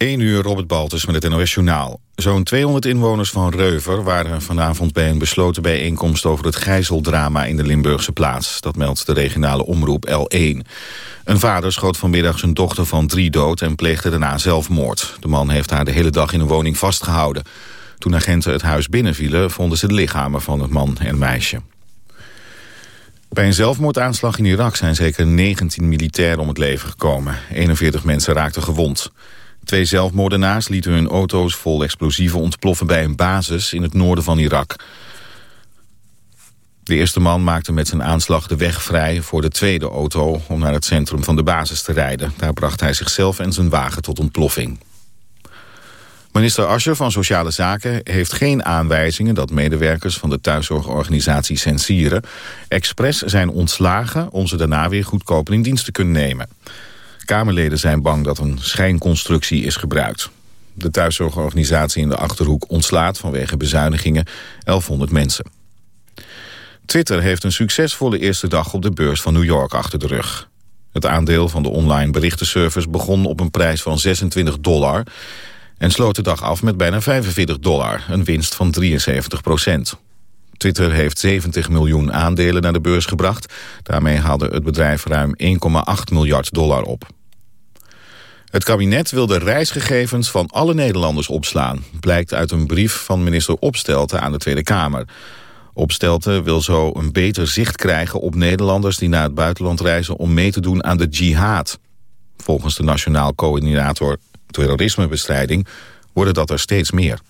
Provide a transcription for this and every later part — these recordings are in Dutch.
1 uur Robert Baltus met het NOS Journaal. Zo'n 200 inwoners van Reuver waren vanavond bij een besloten bijeenkomst... over het gijzeldrama in de Limburgse plaats. Dat meldt de regionale omroep L1. Een vader schoot vanmiddag zijn dochter van drie dood... en pleegde daarna zelfmoord. De man heeft haar de hele dag in een woning vastgehouden. Toen agenten het huis binnenvielen... vonden ze de lichamen van het man en meisje. Bij een zelfmoordaanslag in Irak zijn zeker 19 militairen om het leven gekomen. 41 mensen raakten gewond. Twee zelfmoordenaars lieten hun auto's vol explosieven ontploffen bij een basis in het noorden van Irak. De eerste man maakte met zijn aanslag de weg vrij voor de tweede auto om naar het centrum van de basis te rijden. Daar bracht hij zichzelf en zijn wagen tot ontploffing. Minister Ascher van Sociale Zaken heeft geen aanwijzingen dat medewerkers van de thuiszorgorganisatie Sensieren expres zijn ontslagen om ze daarna weer goedkoper in dienst te kunnen nemen. Kamerleden zijn bang dat een schijnconstructie is gebruikt. De thuiszorgorganisatie in de Achterhoek ontslaat vanwege bezuinigingen 1100 mensen. Twitter heeft een succesvolle eerste dag op de beurs van New York achter de rug. Het aandeel van de online berichtenservice begon op een prijs van 26 dollar... en sloot de dag af met bijna 45 dollar, een winst van 73 procent. Twitter heeft 70 miljoen aandelen naar de beurs gebracht. Daarmee haalde het bedrijf ruim 1,8 miljard dollar op. Het kabinet wil de reisgegevens van alle Nederlanders opslaan. Blijkt uit een brief van minister Opstelten aan de Tweede Kamer. Opstelten wil zo een beter zicht krijgen op Nederlanders... die naar het buitenland reizen om mee te doen aan de jihad. Volgens de Nationaal Coördinator Terrorismebestrijding... worden dat er steeds meer.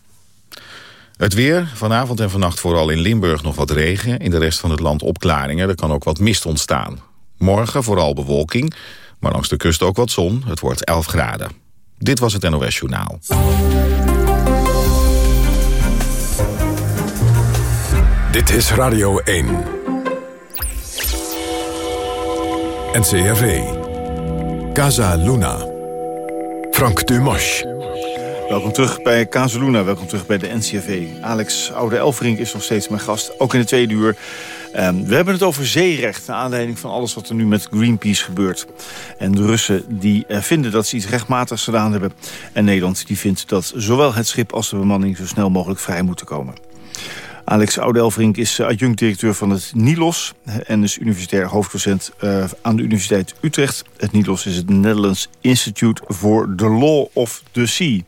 Het weer, vanavond en vannacht vooral in Limburg nog wat regen. In de rest van het land opklaringen, er kan ook wat mist ontstaan. Morgen vooral bewolking, maar langs de kust ook wat zon. Het wordt 11 graden. Dit was het NOS Journaal. Dit is Radio 1. NCRV. Casa Luna. Frank Dumas. Welkom terug bij Kazeluna, welkom terug bij de NCRV. Alex Oude Elverink is nog steeds mijn gast, ook in de tweede uur. Um, we hebben het over zeerecht, naar aanleiding van alles wat er nu met Greenpeace gebeurt. En de Russen die uh, vinden dat ze iets rechtmatigs gedaan hebben. En Nederland die vindt dat zowel het schip als de bemanning zo snel mogelijk vrij moeten komen. Alex Oudelvrink is adjunct-directeur van het NILOS... en is universitair hoofddocent uh, aan de Universiteit Utrecht. Het NILOS is het Netherlands Institute for the Law of the Sea.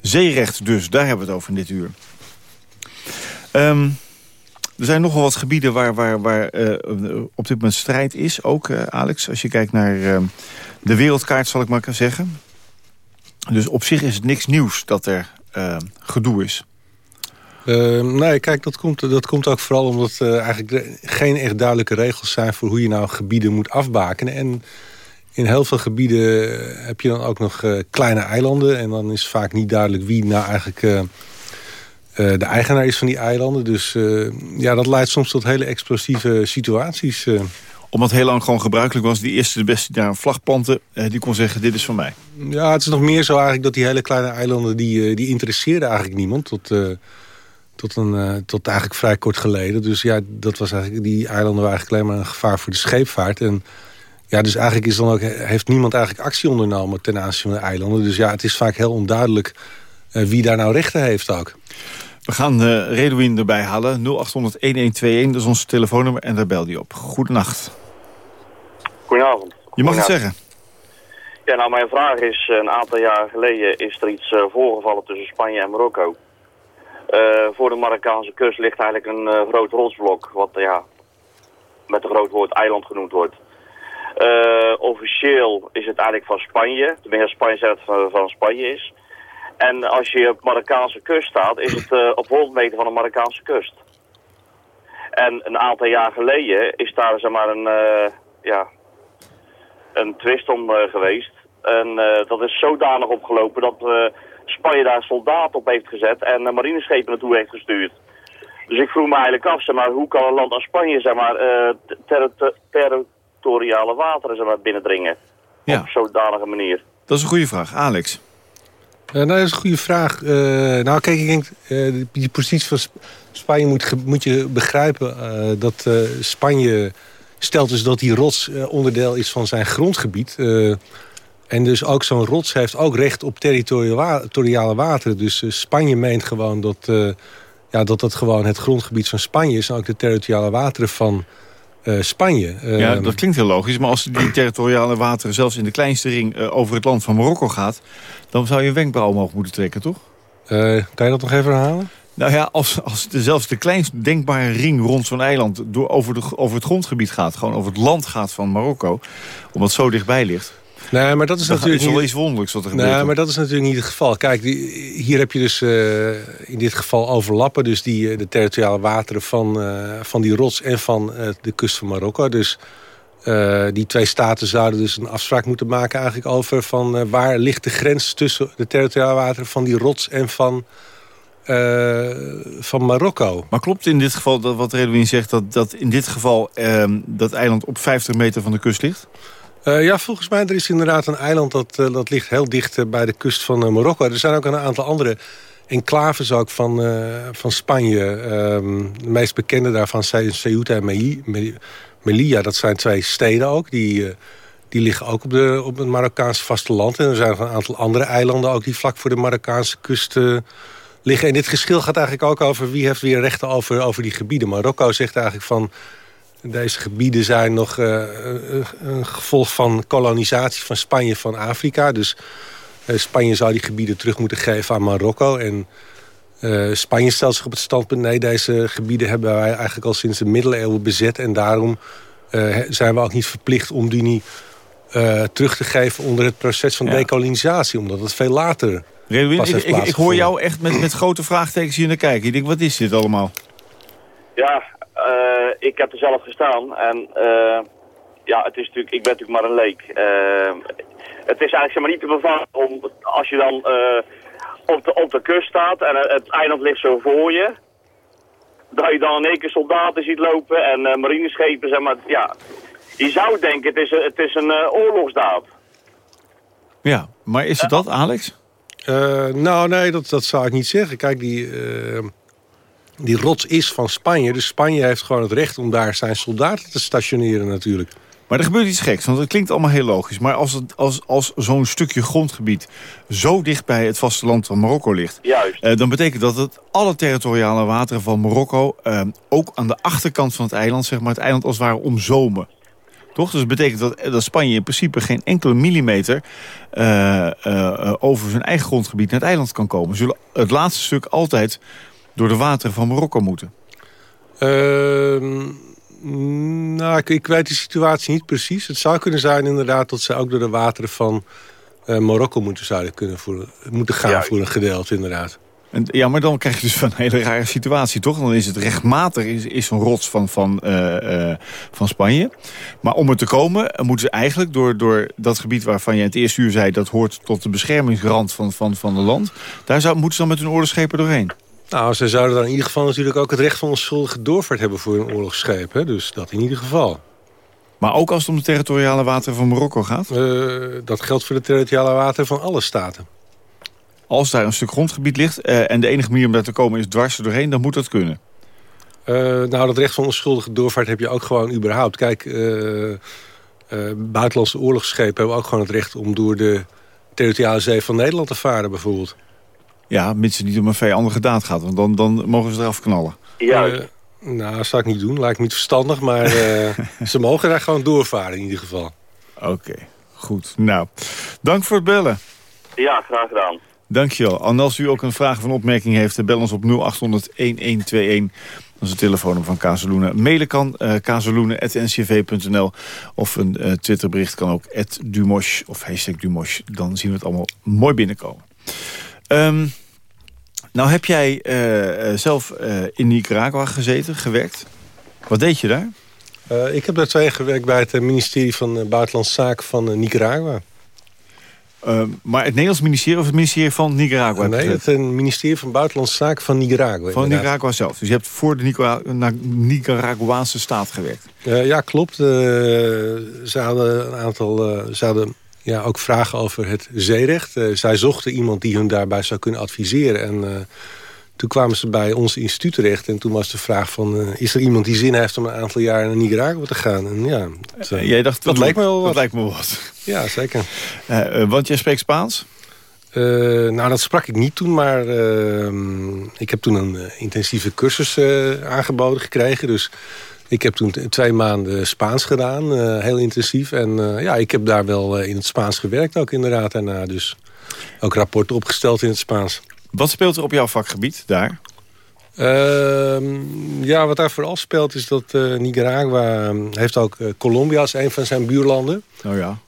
Zeerecht dus, daar hebben we het over in dit uur. Um, er zijn nogal wat gebieden waar, waar, waar uh, op dit moment strijd is. Ook, uh, Alex, als je kijkt naar uh, de wereldkaart, zal ik maar zeggen. Dus op zich is het niks nieuws dat er gedoe is. nee, kijk, dat komt, dat komt ook vooral omdat er eigenlijk geen echt duidelijke regels zijn... voor hoe je nou gebieden moet afbakenen. En in heel veel gebieden heb je dan ook nog kleine eilanden... en dan is vaak niet duidelijk wie nou eigenlijk uh, de eigenaar is van die eilanden. Dus uh, ja, dat leidt soms tot hele explosieve situaties. Uh. Omdat heel lang gewoon gebruikelijk was... die eerste de beste die daar een vlag planten... die kon zeggen, dit is van mij. Ja, het is nog meer zo eigenlijk dat die hele kleine eilanden... die, die interesseerden eigenlijk niemand tot, tot, een, tot eigenlijk vrij kort geleden. Dus ja, dat was eigenlijk, die eilanden waren eigenlijk alleen maar een gevaar voor de scheepvaart. En ja, dus eigenlijk is dan ook, heeft niemand eigenlijk actie ondernomen ten aanzien van de eilanden. Dus ja, het is vaak heel onduidelijk wie daar nou rechten heeft ook. We gaan uh, Redouin erbij halen. 0800-1121, dat is ons telefoonnummer en daar bel die op. Goedenacht. Goedenavond. Je mag het zeggen. Ja, nou mijn vraag is, een aantal jaar geleden is er iets uh, voorgevallen tussen Spanje en Marokko. Uh, voor de Marokkaanse kust ligt eigenlijk een uh, groot rotsblok, wat ja, met een groot woord eiland genoemd wordt. Officieel is het eigenlijk van Spanje, tenminste Spanje zegt dat het van, Spanje is. En als je op Marokkaanse kust staat, is het uh, op 100 meter van de Marokkaanse kust. En een aantal jaar geleden is daar zeg maar een, uh, ja, een twist om geweest. En dat is zodanig opgelopen dat Spanje daar soldaten op heeft gezet en marineschepen naartoe heeft gestuurd. Dus ik vroeg me eigenlijk af, zeg maar, hoe kan een land als Spanje zeg maar, ter territoriale wateren zeg maar, binnendringen? Ja. Op zodanige manier. Dat is een goede vraag. Alex? Uh, nou, dat is een goede vraag. Uh, nou, kijk, ik denk, uh, die positie van Spanje moet, moet je begrijpen... dat Spanje stelt dus dat die rots onderdeel is van zijn grondgebied. En dus ook zo'n rots heeft ook recht op territoriale wateren. Dus Spanje meent gewoon dat, ja, dat dat gewoon het grondgebied van Spanje is... en ook de territoriale wateren van Spanje. Ja, dat klinkt heel logisch. Maar als die territoriale wateren zelfs in de kleinste ring... over het land van Marokko gaat... dan zou je een wenkbrauw omhoog moeten trekken, toch? kan je dat nog even herhalen? Nou ja, als, als de, zelfs de kleinst denkbare ring rond zo'n eiland... Door, over, de, over het grondgebied gaat, gewoon over het land gaat van Marokko... omdat het zo dichtbij ligt... Nee, maar dat is natuurlijk is wel iets wonderlijks wat er gebeurt. Nee, maar dat is natuurlijk niet het geval. Kijk, die, hier heb je dus uh, in dit geval overlappen... dus die, de territoriale wateren van, uh, van die rots en van uh, de kust van Marokko. Dus die twee staten zouden dus een afspraak moeten maken... eigenlijk over van waar ligt de grens tussen de territoriale wateren van die rots en van uh, van Marokko. Maar klopt in dit geval dat wat Redwin zegt... dat, dat in dit geval uh, dat eiland op 50 meter van de kust ligt? Uh, ja, volgens mij er is inderdaad een eiland dat, dat ligt heel dicht bij de kust van Marokko. Er zijn ook een aantal andere enclaves ook van, van Spanje. Ehm, de meest bekende daarvan zijn Ceuta en Melilla. Dat zijn twee steden ook. Die, die liggen ook op, de, op het Marokkaanse vasteland. En er zijn nog een aantal andere eilanden ook die vlak voor de Marokkaanse kust liggen. En dit geschil gaat eigenlijk ook over wie heeft weer rechten over, over die gebieden. Marokko zegt eigenlijk van... Deze gebieden zijn nog uh, een gevolg van kolonisatie van Spanje van Afrika. Dus uh, Spanje zou die gebieden terug moeten geven aan Marokko. En uh, Spanje stelt zich op het standpunt... nee, deze gebieden hebben wij eigenlijk al sinds de middeleeuwen bezet... en daarom zijn we ook niet verplicht om die niet terug te geven... onder het proces van dekolonisatie, omdat het veel later Redwin, ik, ik, ik, hoor jou echt met, met grote vraagtekens hier naar kijken. Ik denk, wat is dit allemaal? Ja, ik heb er zelf gestaan. En uh, ja, het is natuurlijk, ik ben natuurlijk maar een leek. Uh, het is eigenlijk zeg maar niet te bevatten om, als je dan op, de, op de kust staat en het eiland ligt zo voor je. Dat je dan in één keer soldaten ziet lopen en marineschepen, zeg maar. Ja, je zou denken, het is, het is een oorlogsdaad. Ja, maar is het dat, Alex? Uh, nou, nee, dat, dat zou ik niet zeggen. Kijk, die, uh, die rots is van Spanje. Dus Spanje heeft gewoon het recht om daar zijn soldaten te stationeren natuurlijk. Maar er gebeurt iets geks, want het klinkt allemaal heel logisch. Maar als, het, als, als zo'n stukje grondgebied zo dicht bij het vasteland van Marokko ligt... Juist. Uh, dan betekent dat het alle territoriale wateren van Marokko... ook aan de achterkant van het eiland, zeg maar, het eiland als het ware omzomen. Toch? Dus dat betekent dat, dat Spanje in principe geen enkele millimeter uh, uh, over zijn eigen grondgebied naar het eiland kan komen. Zullen het laatste stuk altijd door de wateren van Marokko moeten? Ehm, nou, ik, ik, weet de situatie niet precies. Het zou kunnen zijn inderdaad dat ze ook door de wateren van Marokko moeten, zouden kunnen voeren, moeten gaan voor een gedeelte inderdaad. En, ja, maar dan krijg je dus van een hele rare situatie, toch? Dan is het rechtmatig is, is zo'n rots van, van, uh, uh, van Spanje. Maar om er te komen, moeten ze eigenlijk door, door dat gebied waarvan je in het eerste uur zei... dat hoort tot de beschermingsrand van, van, van het land. Daar zou, moeten ze dan met hun oorlogsschepen doorheen. Nou, ze zouden dan in ieder geval natuurlijk ook het recht van onschuldige doorvaart hebben voor een oorlogsscheep. Hè? Dus dat in ieder geval. Maar ook als het om de territoriale wateren van Marokko gaat? Uh, dat geldt voor de territoriale wateren van alle staten als daar een stuk grondgebied ligt... Uh, en de enige manier om daar te komen is dwars er doorheen... dan moet dat kunnen. Uh, nou, dat recht van onschuldige doorvaart heb je ook gewoon überhaupt. Kijk, buitenlandse oorlogsschepen hebben ook gewoon het recht... om door de territoriale zee van Nederland te varen, bijvoorbeeld. Ja, mits het niet om een vijandige daad gaat. Want dan, dan mogen ze eraf knallen. Ja. nou, dat zou ik niet doen. Lijkt me niet verstandig. Maar ze mogen daar gewoon doorvaren in ieder geval. Oké, goed. Nou, dank voor het bellen. Ja, graag gedaan. Dankjewel. En als u ook een vraag of een opmerking heeft... bel ons op 0800-1121. Dat is het telefoonnummer van Kazeloenen. Mailen kan uh, eh, kazeloenen.ncv.nl of een uh, Twitterbericht kan ook @dumosh of hashtag Dumosh. Dan zien we het allemaal mooi binnenkomen. Um, nou heb jij uh, zelf in Nicaragua gezeten, gewerkt. Wat deed je daar? ik heb daar twee gewerkt bij het ministerie van Buitenlandse Zaken van Nicaragua. Uh, maar het Nederlands ministerie of het ministerie van Nicaragua? Nee, het ministerie van Buitenlandse Zaken van Nicaragua. Van Nicaragua zelf. Dus je hebt voor de Nicaragua Nicaraguaanse staat gewerkt? Ja, klopt. Eh, ze hadden een aantal... ze hadden ja, ook vragen over het zeerecht. zij zochten iemand die hun daarbij zou kunnen adviseren. En toen kwamen ze bij ons instituut terecht. En toen was de vraag van... Uh, is er iemand die zin heeft om een aantal jaar naar Nicaragua te gaan? En ja, het, jij dacht, dat, lijkt me wel wat. Dat lijkt me wat. Ja, zeker. want jij spreekt Spaans? nou, dat sprak ik niet toen, maar ehm, ik heb toen een intensieve cursus aangeboden gekregen. Dus ik heb toen twee maanden Spaans gedaan, heel intensief. En ja, ik heb daar wel in het Spaans gewerkt ook inderdaad daarna. Dus ook rapporten opgesteld in het Spaans. Wat speelt er op jouw vakgebied daar? Uh, ja, wat daar vooral speelt is dat uh, Nicaragua ehm, heeft ook uh, Colombia als een van zijn buurlanden. Oh ja.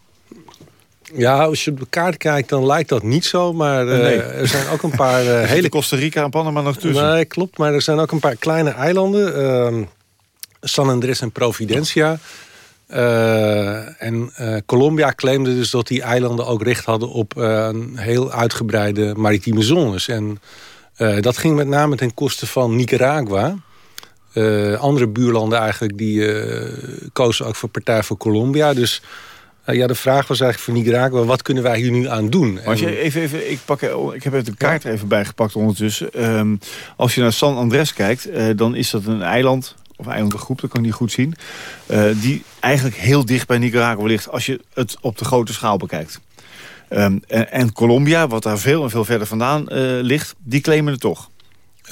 Ja, als je op de kaart kijkt, dan lijkt dat niet zo. Maar uh, nee. er zijn ook een paar hele... Costa Rica en Panama nog tussen. Nee, klopt. Maar er zijn ook een paar kleine eilanden. Ehm, San Andres en Providencia. Uh, en uh, Colombia claimde dus dat die eilanden ook recht hadden op uh, een heel uitgebreide maritieme zones. En dat ging met name ten koste van Nicaragua. andere buurlanden eigenlijk die kozen ook voor Partij voor Colombia. Dus ja, de vraag was eigenlijk voor Nicaragua, wat kunnen wij hier nu aan doen? Maar als je even, even, ik, pak, ik heb de kaart er even bijgepakt ondertussen. Um, als je naar San Andres kijkt, dan is dat een eiland of eilandengroep, dat kan ik niet goed zien... Uh, die eigenlijk heel dicht bij Nicaragua ligt... als je het op de grote schaal bekijkt. Um, en, en, Colombia, wat daar veel en veel verder vandaan uh, ligt... die claimen het toch?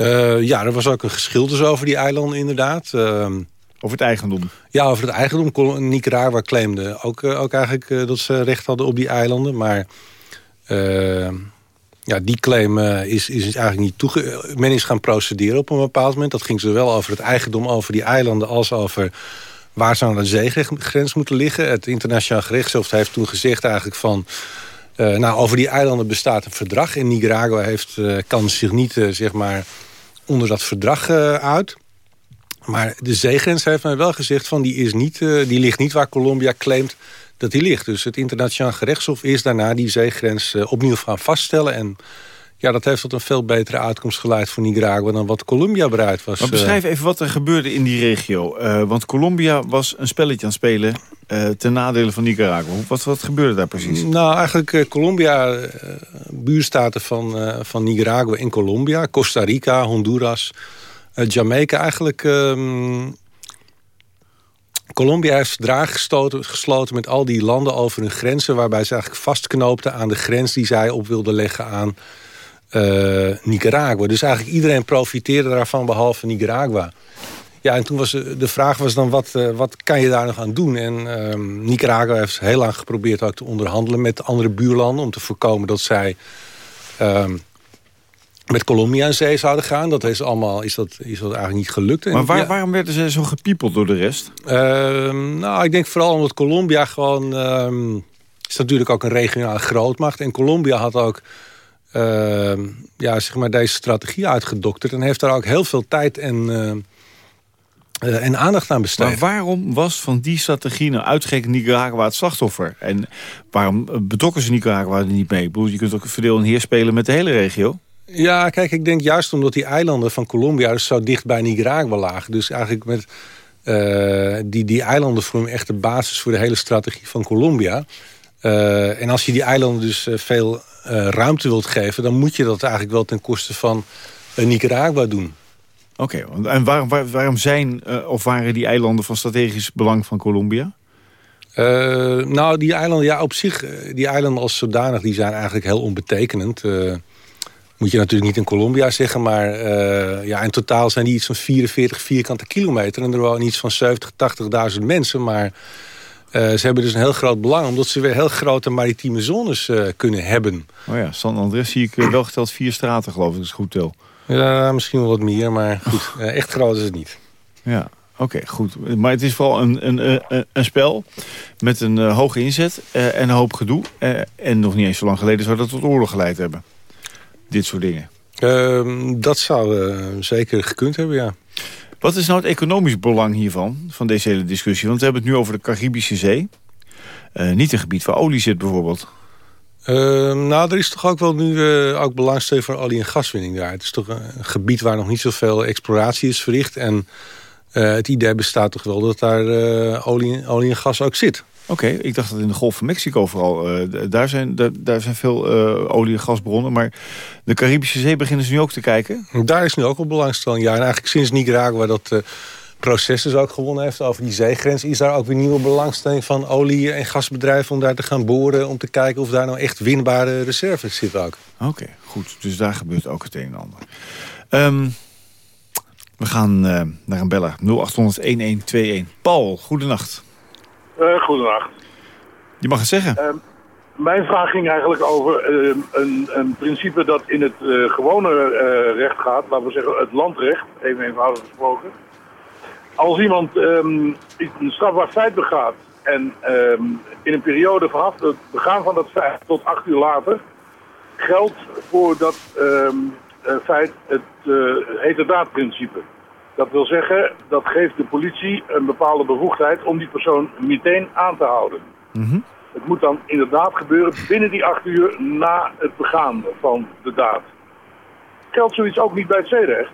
Uh, ja, er was ook een geschil dus over die eilanden inderdaad. over het eigendom? Ja, over het eigendom. Nicaragua claimde ook, ook eigenlijk dat ze recht hadden op die eilanden. Maar ja, die claim uh, is, is eigenlijk niet toege... Men is gaan procederen op een bepaald moment. Dat ging zowel over het eigendom over die eilanden... als over waar zou de zeegrens moeten liggen. Het internationaal gerechtshof heeft toen gezegd eigenlijk van... Uh, nou, over die eilanden bestaat een verdrag. En Nicaragua heeft, uh, kan zich niet zeg maar, onder dat verdrag uit. Maar de zeegrens heeft mij wel gezegd... van die, is niet, die ligt niet waar Colombia claimt dat die ligt. Dus het internationaal gerechtshof is daarna die zeegrens uh, opnieuw gaan vaststellen. En ja, dat heeft tot een veel betere uitkomst geleid voor Nicaragua... dan wat Colombia bereid was. Maar beschrijf even wat er gebeurde in die regio. Uh, want Colombia was een spelletje aan het spelen uh, ten nadele van Nicaragua. Wat, wat gebeurde daar precies? Nou, eigenlijk Colombia, buurstaten van, van Nicaragua en Colombia... Costa Rica, Honduras, Jamaica eigenlijk... Ehm, Colombia heeft verdragen gesloten met al die landen over hun grenzen... waarbij ze eigenlijk vastknoopten aan de grens die zij op wilden leggen aan uh, Nicaragua. Dus eigenlijk iedereen profiteerde daarvan behalve Nicaragua. Ja, en toen was de vraag was dan, wat, uh, wat kan je daar nog aan doen? En uh, Nicaragua heeft heel lang geprobeerd ook te onderhandelen met andere buurlanden... om te voorkomen dat zij ehm, met Colombia in zee zouden gaan. Dat is, allemaal, is, dat, is dat eigenlijk niet gelukt. Maar waar, waarom werden ze zo gepiepeld door de rest? Uh, nou, ik denk vooral omdat Colombia gewoon... Uh, is natuurlijk ook een regionale grootmacht. En Colombia had ook uh, ja, zeg maar deze strategie uitgedokterd. En heeft daar ook heel veel tijd en, uh, en aandacht aan besteed. Maar waarom was van die strategie nou uitgerekend Nicaragua het slachtoffer? En waarom betrokken ze Nicaragua er niet mee? Je kunt ook verdeel en heer spelen met de hele regio. Ja, kijk, ik denk juist omdat die eilanden van Colombia dus zo dicht bij Nicaragua lagen. Dus eigenlijk met uh, die, die eilanden vormen echt de basis voor de hele strategie van Colombia. Uh, en als je die eilanden dus uh, veel ruimte wilt geven... dan moet je dat eigenlijk wel ten koste van Nicaragua doen. Oké, okay, en waarom, waarom zijn of waren die eilanden van strategisch belang van Colombia? nou, die eilanden, ja, op zich, die eilanden als zodanig, die zijn eigenlijk heel onbetekenend. Moet je natuurlijk niet in Colombia zeggen, maar uh, ja, in totaal zijn die iets van 44 vierkante kilometer. En er wonen iets van 70, 80.000 mensen. Maar uh, ze hebben dus een heel groot belang, omdat ze weer heel grote maritieme zones uh, kunnen hebben. Oh ja, San Andres zie ik wel geteld vier straten, geloof ik, dat is goed tel. Ja, misschien wel wat meer, maar goed, echt groot is het niet. Ja, Oké, goed. Maar het is vooral een, een, een, een spel met een uh, hoge inzet uh, en een hoop gedoe. Uh, en nog niet eens zo lang geleden zou dat tot oorlog geleid hebben dit soort dingen? Ehm, dat zou uh, zeker gekund hebben, ja. Wat is nou het economisch belang hiervan, van deze hele discussie? Want we hebben het nu over de Caribische Zee. Uh, niet een gebied waar olie zit bijvoorbeeld. Uh, nou, er is toch ook wel nu uh, ook belangstelling voor olie- en gaswinning daar. Het is toch een gebied waar nog niet zoveel exploratie is verricht. En het idee bestaat toch wel dat daar olie, olie en gas ook zit. Oké, ik dacht dat in de Golf van Mexico vooral, uh, daar, zijn, daar, daar zijn veel uh, olie- en gasbronnen. Maar de Caribische Zee beginnen ze nu ook te kijken? Daar is nu ook wel belangstelling. Ja, en eigenlijk sinds Nicaragua dat uh, proces dus ook gewonnen heeft over die zeegrens... is daar ook weer nieuwe belangstelling van olie- en gasbedrijven... om daar te gaan boren, om te kijken of daar nou echt winbare reserves zitten ook. Oké, goed. Dus daar gebeurt ook het een en ander. Um, we gaan naar een beller. 0800-1121. Paul, goedenacht. Uh, goedenacht. Je mag het zeggen. Uh, mijn vraag ging eigenlijk over uh, een, een, principe dat in het gewone recht gaat. Laten we zeggen het landrecht, even eenvoudig gesproken. Als iemand um, een strafbaar feit begaat en um, in een periode vanaf het begaan van dat feit tot acht uur later... geldt voor dat um, feit het heterdaadprincipe. Dat wil zeggen, dat geeft de politie een bepaalde bevoegdheid om die persoon meteen aan te houden. Mm -hmm. Het moet dan inderdaad gebeuren binnen die acht uur na het begaan van de daad. Geldt zoiets ook niet bij het zeerecht?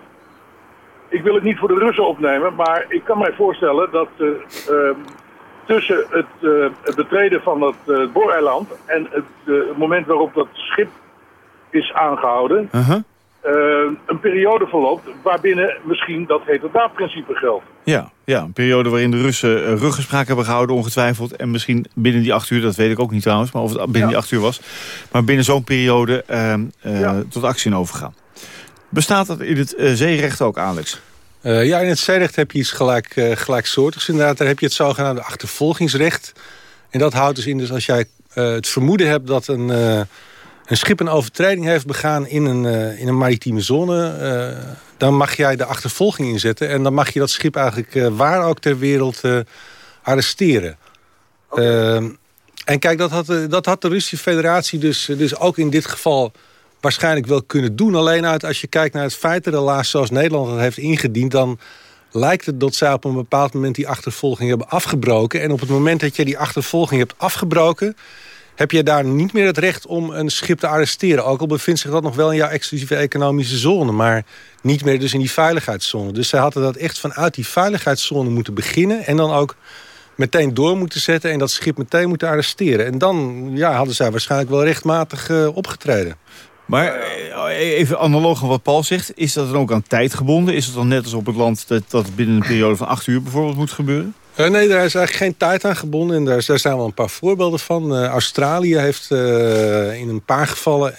Ik wil het niet voor de Russen opnemen, maar ik kan mij voorstellen dat uh, uh, tussen het, uh, het, betreden van het uh, booreiland en het, moment waarop dat schip is aangehouden... -huh. Uh, een periode verloopt waarbinnen misschien dat heterdaadprincipe geldt. Ja, ja, een periode waarin de Russen uh, ruggespraak hebben gehouden ongetwijfeld. En misschien binnen die acht uur, dat weet ik ook niet trouwens, maar of het binnen ja. die acht uur was. Maar binnen zo'n periode uh, ja. tot actie in overgaan. Bestaat dat in het zeerecht ook, Alex? ja, in het zeerecht heb je iets gelijk, gelijksoortigs inderdaad. Daar heb je het zogenaamde achtervolgingsrecht. En dat houdt dus in, dus als jij het vermoeden hebt dat een een schip een overtreding heeft begaan in een, uh, in een maritieme zone... Uh, dan mag jij de achtervolging inzetten... en dan mag je dat schip eigenlijk uh, waar ook ter wereld arresteren. Okay. en kijk, dat had, dat had de Russische federatie dus, dus ook in dit geval waarschijnlijk wel kunnen doen. Alleen uit als je kijkt naar het feitenrelaas zoals Nederland dat heeft ingediend... dan lijkt het dat zij op een bepaald moment die achtervolging hebben afgebroken. En op het moment dat je die achtervolging hebt afgebroken heb je daar niet meer het recht om een schip te arresteren. Ook al bevindt zich dat nog wel in jouw exclusieve economische zone... maar niet meer dus in die veiligheidszone. Dus zij hadden dat echt vanuit die veiligheidszone moeten beginnen... en dan ook meteen door moeten zetten en dat schip meteen moeten arresteren. En dan ja, hadden zij waarschijnlijk wel rechtmatig uh, opgetreden. Maar even analoog aan wat Paul zegt, is dat dan ook aan tijd gebonden? Is het dan net als op het land dat dat binnen een periode van acht uur bijvoorbeeld moet gebeuren? Uh, nee, daar is eigenlijk geen tijd aan gebonden. En daar, zijn wel een paar voorbeelden van. Uh, Australië heeft uh, in een paar gevallen...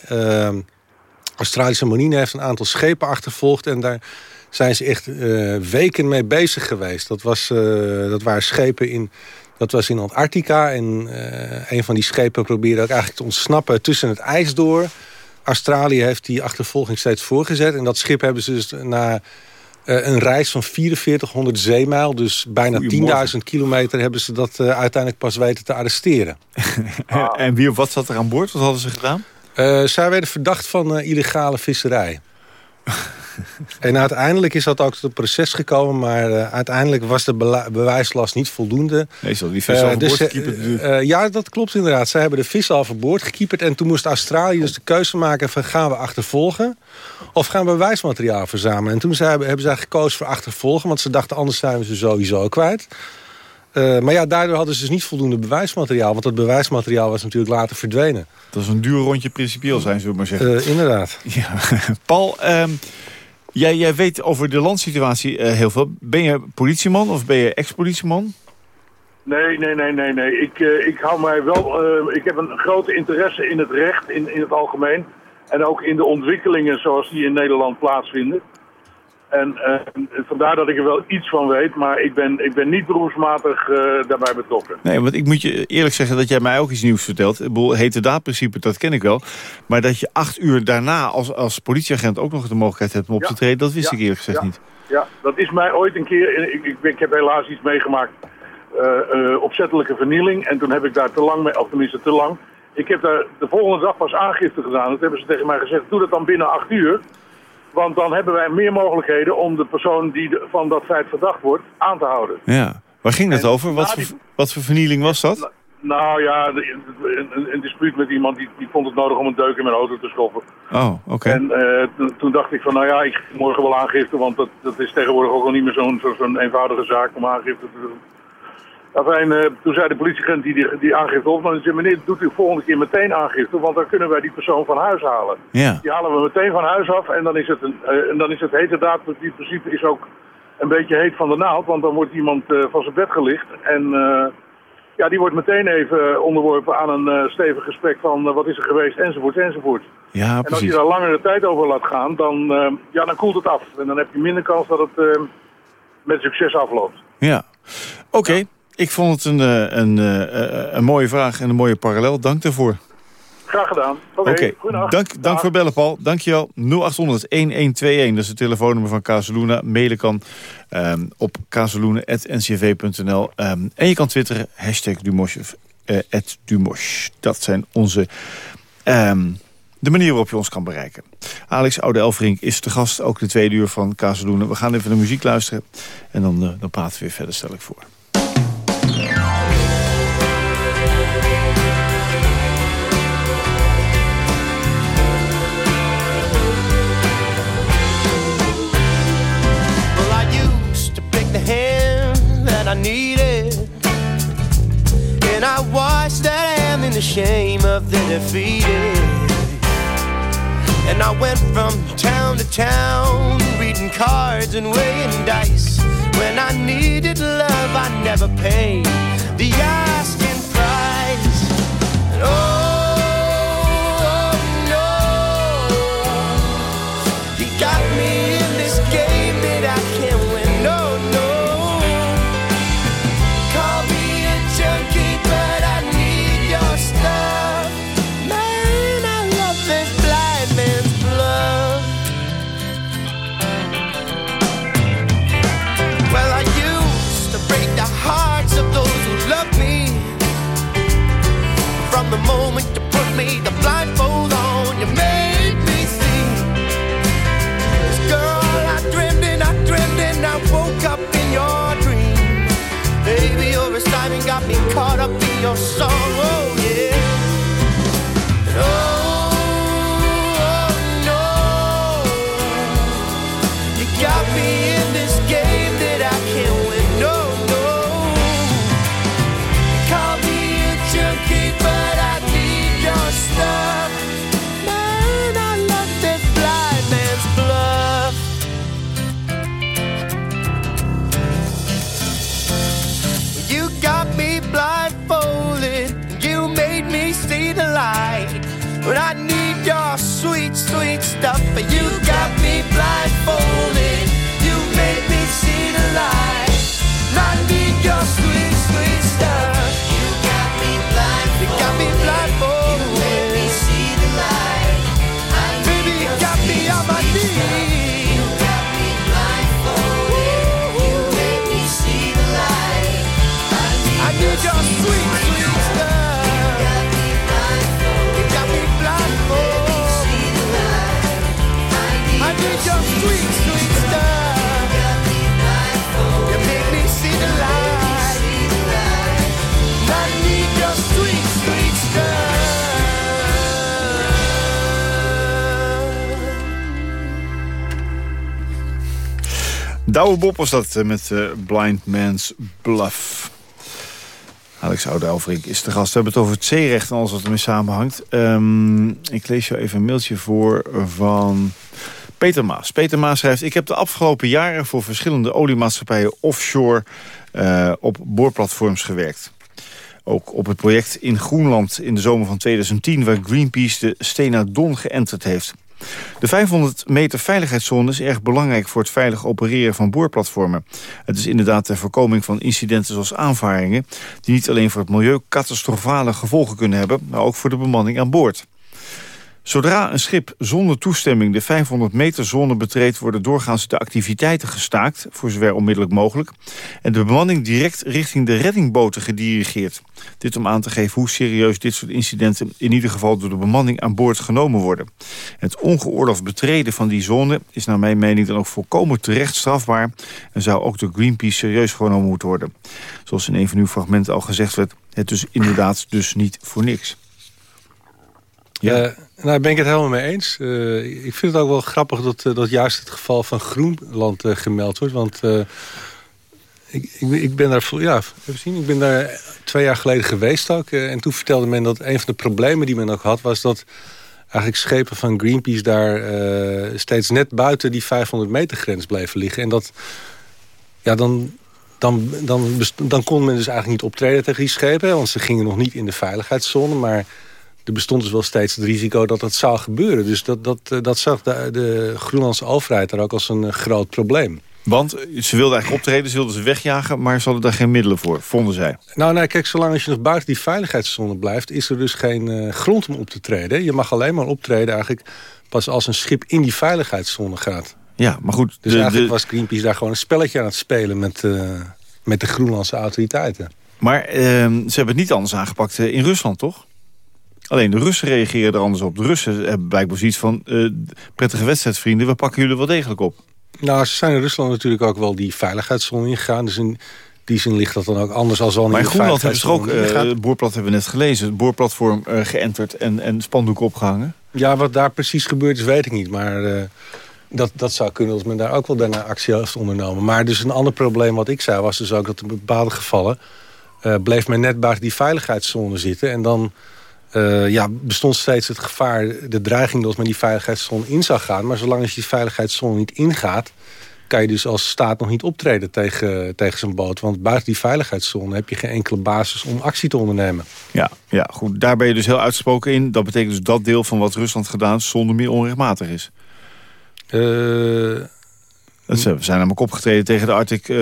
Australische marine heeft een aantal schepen achtervolgd... en daar zijn ze echt weken mee bezig geweest. Dat, was, dat waren schepen in... Dat was in Antarctica en een van die schepen probeerde ook eigenlijk te ontsnappen tussen het ijs door. Australië heeft die achtervolging steeds voorgezet. En dat schip hebben ze dus na uh, een reis van 4400 zeemijl, dus bijna 10.000 kilometer... hebben ze dat uh, uiteindelijk pas weten te arresteren. en wie of wat zat er aan boord? Wat hadden ze gedaan? Uh, zij werden verdacht van illegale visserij. en uiteindelijk is dat ook tot het proces gekomen... maar uh, uiteindelijk was de bewijslast niet voldoende. Nee, zo die vis uh, overboord dus, uh, Ja, dat klopt inderdaad. Zij hebben de vis overboord gekieperd... en toen moest Australië dus de keuze maken van gaan we achtervolgen... of gaan we bewijsmateriaal verzamelen. En toen zij, hebben zij gekozen voor achtervolgen... want ze dachten anders zijn we ze sowieso kwijt... Uh, maar ja, daardoor hadden ze dus niet voldoende bewijsmateriaal. Want dat bewijsmateriaal was natuurlijk later verdwenen. Dat is een duur rondje principieel zijn, zullen we maar zeggen. Uh, inderdaad. Ja. Paul, um, jij, jij weet over de landsituatie uh, heel veel. Ben je politieman of ben je ex-politieman? Nee, nee, nee, nee, nee. Ik, ik hou mij wel... ik heb een grote interesse in het recht in, in het algemeen. En ook in de ontwikkelingen zoals die in Nederland plaatsvinden. En uh, vandaar dat ik er wel iets van weet, maar ik ben, ik ben niet beroepsmatig uh, daarbij betrokken. Nee, want ik moet je eerlijk zeggen dat jij mij ook iets nieuws vertelt. Het hete daadprincipe, dat ken ik wel. Maar dat je acht uur daarna als, als politieagent ook nog de mogelijkheid hebt om op ja. te treden, dat wist ja. ik eerlijk gezegd ja. niet. Ja, dat is mij ooit een keer, ik, ik, ik heb helaas iets meegemaakt, uh, opzettelijke vernieling. En toen heb ik daar te lang mee, of tenminste te lang. Ik heb daar de volgende dag pas aangifte gedaan. Dat hebben ze tegen mij gezegd, doe dat dan binnen acht uur. Want dan hebben wij meer mogelijkheden om de persoon die de, van dat feit verdacht wordt aan te houden. Ja, waar ging dat en, over? Wat, voor, wat voor vernieling was dat? Nou ja, een, een, een dispuut met iemand die, die vond het nodig om een deuk in mijn auto te schoppen. Oh, oké. Okay. En uh, toen dacht ik van, nou ja, ik morgen wel aangifte, want dat, dat is tegenwoordig ook al niet meer zo'n zo, zo eenvoudige zaak om aangifte te doen. Uh, toen zei de politieagent die, die, die aangifte op, maar zei meneer, doet u volgende keer meteen aangifte, want dan kunnen wij die persoon van huis halen. Ja. Die halen we meteen van huis af en dan is het, een, uh, en dan is het hete daad, in principe is ook een beetje heet van de naald, want dan wordt iemand uh, van zijn bed gelicht en ja, die wordt meteen even onderworpen aan een stevig gesprek van wat is er geweest, enzovoort, enzovoort. Ja, en als je daar langere tijd over laat gaan, dan, ja, dan koelt het af. En dan heb je minder kans dat het met succes afloopt. Ja, oké. Okay. Ja. Ik vond het een, een, een, een, mooie vraag en een mooie parallel. Dank daarvoor. Graag gedaan. Oké, okay. okay. Dank, dank voor bellen, Paul. Dankjewel. 0800-1121, dat is het telefoonnummer van Casaluna. Mailen kan um, op casaluna.ncv.nl. Um, en je kan twitteren, hashtag Dumosh, uh, Dumosh. Dat zijn onze... Um, de manier waarop je ons kan bereiken. Alex Oude Elfrink is de gast, ook de tweede uur van Kazeldoenen. We gaan even naar muziek luisteren en dan, uh, dan praten we weer verder, stel ik voor. Needed And I watched that hand in the shame of the defeated And I went from town to town, reading cards and weighing dice. When I needed love, I never paid the asking price. And oh, stuff. But you got Douwe Bob was dat eh, met eh, Blind Man's Bluff. Alex Oude Elfrink is de gast. We hebben het over het zeerecht en alles wat ermee samenhangt. Ehm, ik lees jou even een mailtje voor van Peter Maas. Peter Maas schrijft... Ik heb de afgelopen jaren voor verschillende oliemaatschappijen offshore... eh, op boorplatforms gewerkt. Ook op het project in Groenland in de zomer van 2010... waar Greenpeace de Stena Don geënterd heeft. De 500 meter veiligheidszone is erg belangrijk voor het veilig opereren van boorplatformen. Het is inderdaad ter voorkoming van incidenten zoals aanvaringen... die niet alleen voor het milieu catastrofale gevolgen kunnen hebben... maar ook voor de bemanning aan boord. Zodra een schip zonder toestemming de 500 meter zone betreedt... worden doorgaans de activiteiten gestaakt, voor zover onmiddellijk mogelijk... en de bemanning direct richting de reddingboten gedirigeerd. Dit om aan te geven hoe serieus dit soort incidenten... in ieder geval door de bemanning aan boord genomen worden. Het ongeoorloofd betreden van die zone is naar mijn mening dan ook volkomen terecht strafbaar... en zou ook door Greenpeace serieus genomen moeten worden. Zoals in een van uw fragmenten al gezegd werd... het dus inderdaad dus niet voor niks. Ja. Uh, nou, daar ben ik het helemaal mee eens. Uh, ik vind het ook wel grappig dat, uh, dat juist het geval van Groenland gemeld wordt. Want ik, ik, ben daar, ja, zien, ik ben daar twee jaar geleden geweest ook. eh, En toen vertelde men dat een van de problemen die men ook had... was dat eigenlijk schepen van Greenpeace daar eh, steeds net buiten die 500 meter grens bleven liggen. En dat, ja, dan, dan, dan, dan kon men dus eigenlijk niet optreden tegen die schepen. Want ze gingen nog niet in de veiligheidszone. Maar er bestond dus wel steeds het risico dat dat zou gebeuren. Dus dat, dat, eh, dat zag de, de Groenlandse overheid daar ook als een eh, groot probleem. Want eh, ze wilden eigenlijk optreden, ze wilden ze wegjagen... maar ze hadden daar geen middelen voor, vonden zij. Nou, nee, kijk, zolang als je nog buiten die veiligheidszone blijft... is er dus geen grond om op te treden. Je mag alleen maar optreden eigenlijk pas als een schip in die veiligheidszone gaat. Ja, maar goed. Dus de- eigenlijk de- was Greenpeace daar gewoon een spelletje aan het spelen... met, met de Groenlandse autoriteiten. Maar ehm, ze hebben het niet anders aangepakt in Rusland, toch? Alleen de Russen reageren er anders op. De Russen hebben blijkbaar zoiets van... eh, prettige wedstrijdvrienden, we pakken jullie wel degelijk op. Nou, ze zijn in Rusland natuurlijk ook wel die veiligheidszone ingegaan. Dus in die zin ligt dat dan ook anders als al Maar in Groenland hebben ze ook... het boorblad hebben we net gelezen. Het boorplatform eh, geënterd en, en spandoeken opgehangen. Ja, wat daar precies gebeurd is, weet ik niet. Maar dat, dat zou kunnen als men daar ook wel daarna actie heeft ondernomen. Maar dus een ander probleem wat ik zei was dus ook dat in bepaalde gevallen... bleef men net buiten die veiligheidszone zitten. En dan eh, ja, bestond steeds het gevaar, de dreiging dat men die veiligheidszone in zou gaan. Maar zolang als je die veiligheidszone niet ingaat... kan je dus als staat nog niet optreden tegen, tegen zijn boot. Want buiten die veiligheidszone heb je geen enkele basis om actie te ondernemen. Ja, ja, goed. Daar ben je dus heel uitgesproken in. Dat betekent dus dat deel van wat Rusland gedaan zonder meer onrechtmatig is. Dat ze, we zijn namelijk opgetreden tegen de Arctic,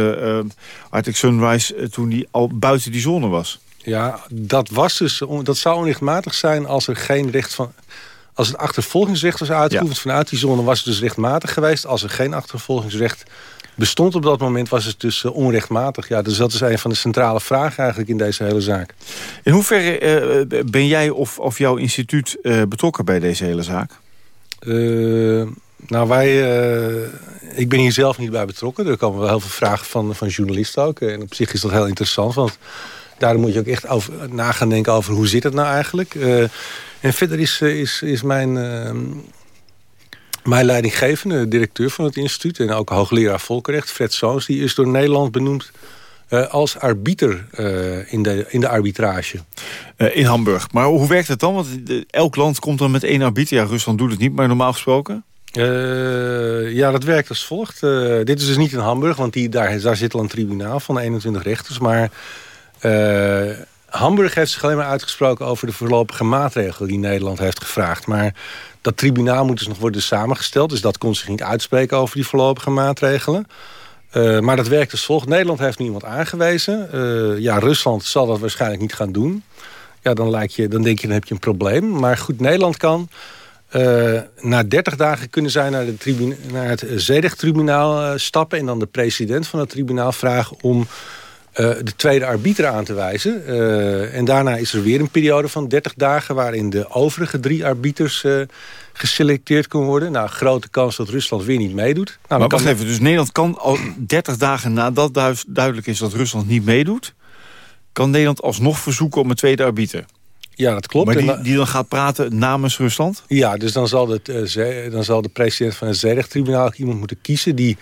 Arctic Sunrise... toen die al buiten die zone was. Ja, dat, was dus, dat zou onrechtmatig zijn als er geen recht van... Als het achtervolgingsrecht was uitgeoefend vanuit die zone... was het dus rechtmatig geweest. Als er geen achtervolgingsrecht bestond op dat moment... was het dus eh, onrechtmatig. Ja, dus dat is een van de centrale vragen eigenlijk in deze hele zaak. In hoeverre eh, ben jij of, of jouw instituut eh, betrokken bij deze hele zaak? Nou, wij... ik ben hier zelf niet bij betrokken. Er komen wel heel veel vragen van, van journalisten ook. En op zich is dat heel interessant, want... Daar moet je ook echt over na gaan denken over hoe zit het nou eigenlijk. Eh, en verder is, eh, is, is mijn, eh, mijn leidinggevende, directeur van het instituut... en ook hoogleraar volkenrecht, Fred Soons... die is door Nederland benoemd als arbiter in, de, in de arbitrage. In Hamburg. Maar hoe werkt het dan? Want elk land komt dan met één arbiter. Ja, Rusland doet het niet, maar normaal gesproken... Ja, dat werkt als volgt. Dit is dus niet in Hamburg, want die, daar, daar zit al een tribunaal van 21 rechters. Maar Hamburg heeft zich alleen maar uitgesproken over de voorlopige maatregelen die Nederland heeft gevraagd. Maar dat tribunaal moet dus nog worden samengesteld. Dus dat kon zich niet uitspreken over die voorlopige maatregelen. Eh, maar dat werkt als volgt. Nederland heeft nu iemand aangewezen. Eh, ja, Rusland zal dat waarschijnlijk niet gaan doen. Ja, dan, lijkt je, dan denk je, dan heb je een probleem. Maar goed, Nederland kan... eh, na 30 dagen kunnen zij naar, de naar het Zedeg-tribunaal eh, stappen... en dan de president van het tribunaal vragen om eh, de tweede arbiter aan te wijzen. Eh, en daarna is er weer een periode van 30 dagen... waarin de overige drie arbiters eh, geselecteerd kunnen worden. Nou, grote kans dat Rusland weer niet meedoet. Nou, Maar kan even, dus Nederland kan al 30 dagen nadat duidelijk is dat Rusland niet meedoet... kan Nederland alsnog verzoeken om een tweede arbiter. Ja, dat klopt. Maar die, dan- die dan gaat praten namens Rusland? Ja, dus dan zal, het, ze- dan zal de president van het Zedeg-tribunaal ook iemand moeten kiezen... die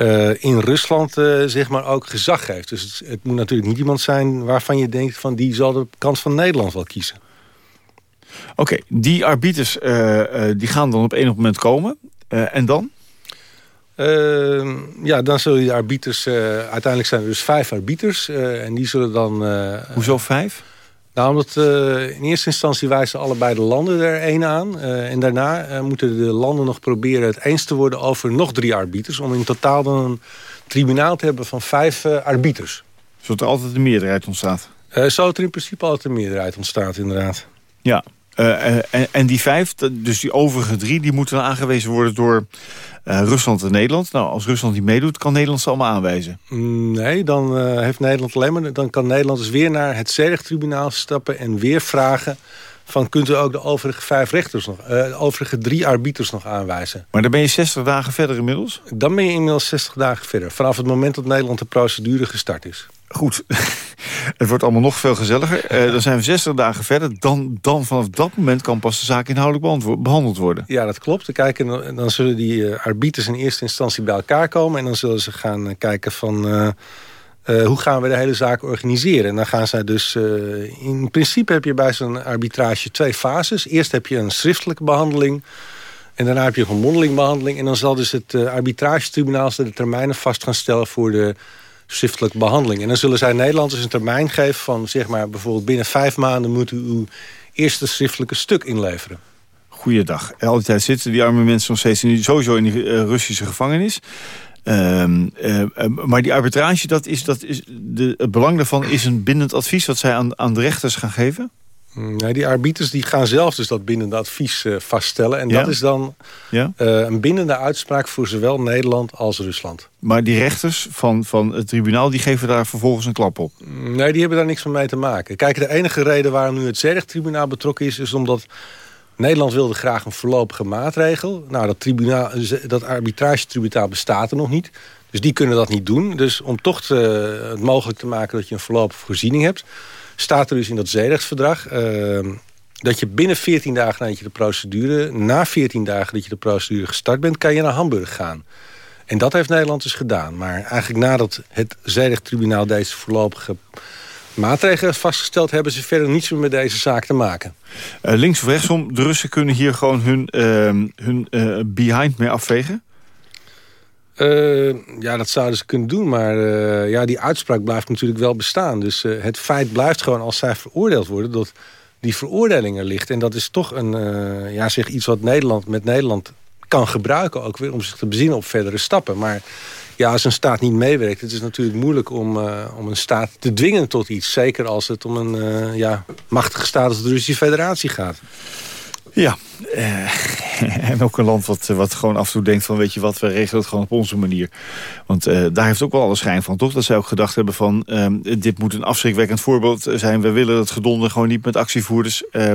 eh, in Rusland eh, zeg maar ook gezag heeft. Dus het, het moet natuurlijk niet iemand zijn waarvan je denkt... van die zal de kant van Nederland wel kiezen. Oké, die arbiters eh, die gaan dan op enig moment komen. En dan? Eh, ja, dan zullen die arbiters... eh, uiteindelijk zijn er dus vijf arbiters. en die zullen dan... Hoezo vijf? Nou, omdat eh, in eerste instantie wijzen allebei de landen er één aan. eh, en daarna eh, moeten de landen nog proberen het eens te worden over nog drie arbiters. Om in totaal dan een tribunaal te hebben van vijf arbiters. Zodat er altijd een meerderheid ontstaat. Zo er in principe altijd een meerderheid ontstaat, inderdaad. Ja. Eh, eh, en, en die vijf, dus die overige drie... die moeten dan aangewezen worden door eh, Rusland en Nederland. Nou, als Rusland niet meedoet, kan Nederland ze allemaal aanwijzen. Mm, Nee, dan, heeft Nederland alleen maar, dan kan Nederland dus weer naar het Zedeg-tribunaal stappen... en weer vragen van kunt u ook de overige vijf rechters nog... de overige drie arbiters nog aanwijzen. Maar dan ben je 60 dagen verder inmiddels. Dan ben je inmiddels 60 dagen verder. Vanaf het moment dat Nederland de procedure gestart is. Goed, het wordt allemaal nog veel gezelliger. Eh, dan zijn we 60 dagen verder. Dan, dan vanaf dat moment kan pas de zaak inhoudelijk behandeld worden. Ja, dat klopt. Kijk, en dan- zullen die eh, arbiters in eerste instantie bij elkaar komen... en dan zullen ze gaan eh, kijken van... eh, Uh, hoe gaan we de hele zaak organiseren? En dan gaan zij dus... In principe heb je bij zo'n arbitrage twee fases. Eerst heb je een schriftelijke behandeling... En daarna heb je een mondeling behandeling. En dan zal dus het arbitragetribunaal de termijnen vast gaan stellen voor de schriftelijke behandeling. En dan zullen zij Nederlanders een termijn geven van zeg maar bijvoorbeeld binnen vijf maanden moet u uw eerste schriftelijke stuk inleveren. Goeiedag. Al die tijd zitten die arme mensen nog steeds in, sowieso in die uh, Russische gevangenis. Uh, uh, maar die arbitrage, dat is, dat is de, het belang daarvan is een bindend advies... wat zij aan, aan de rechters gaan geven? Mm, nee, die arbiters die gaan zelf dus dat bindende advies uh, vaststellen. En dat is dan ja? uh, een bindende uitspraak voor zowel Nederland als Rusland. Maar die rechters van, van het tribunaal die geven daar vervolgens een klap op? Mm, nee, die hebben daar niks van mee te maken. Kijk, de enige reden waarom nu het Zerg-tribunaal betrokken is... is omdat Nederland wilde graag een voorlopige maatregel. Nou, dat, tribunaal, dat arbitragetribunaal bestaat er nog niet. Dus die kunnen dat niet doen. Dus om toch te, het mogelijk te maken dat je een voorlopige voorziening hebt staat er dus in dat zeerechtsverdrag... Uh, dat je binnen 14 dagen nadat je de procedure... na 14 dagen dat je de procedure gestart bent... kan je naar Hamburg gaan. En dat heeft Nederland dus gedaan. Maar eigenlijk nadat het zeerechttribunaal deze voorlopige maatregelen vastgesteld... hebben ze verder niets meer met deze zaak te maken. Uh, links of rechtsom, de Russen kunnen hier gewoon hun, uh, hun uh, behind mee afvegen? Uh, ja, dat zouden ze kunnen doen, maar uh, ja, die uitspraak blijft natuurlijk wel bestaan. Dus uh, het feit blijft gewoon als zij veroordeeld worden... dat die veroordeling er ligt. En dat is toch een, ja, zeg, iets wat Nederland met Nederland kan gebruiken... ook weer om zich te bezinnen op verdere stappen. Maar ja, als een staat niet meewerkt... het is natuurlijk moeilijk om, om een staat te dwingen tot iets. Zeker als het om een ja, machtige staat als de Russische federatie gaat. Ja, eh, en ook een land wat, wat gewoon af en toe denkt van... weet je wat, we regelen het gewoon op onze manier. Want eh, daar heeft ook wel alle schijn van, toch? Dat zij ook gedacht hebben van... Uh, dit moet een afschrikwekkend voorbeeld zijn. We willen het gedonder gewoon niet met actievoerders. Uh,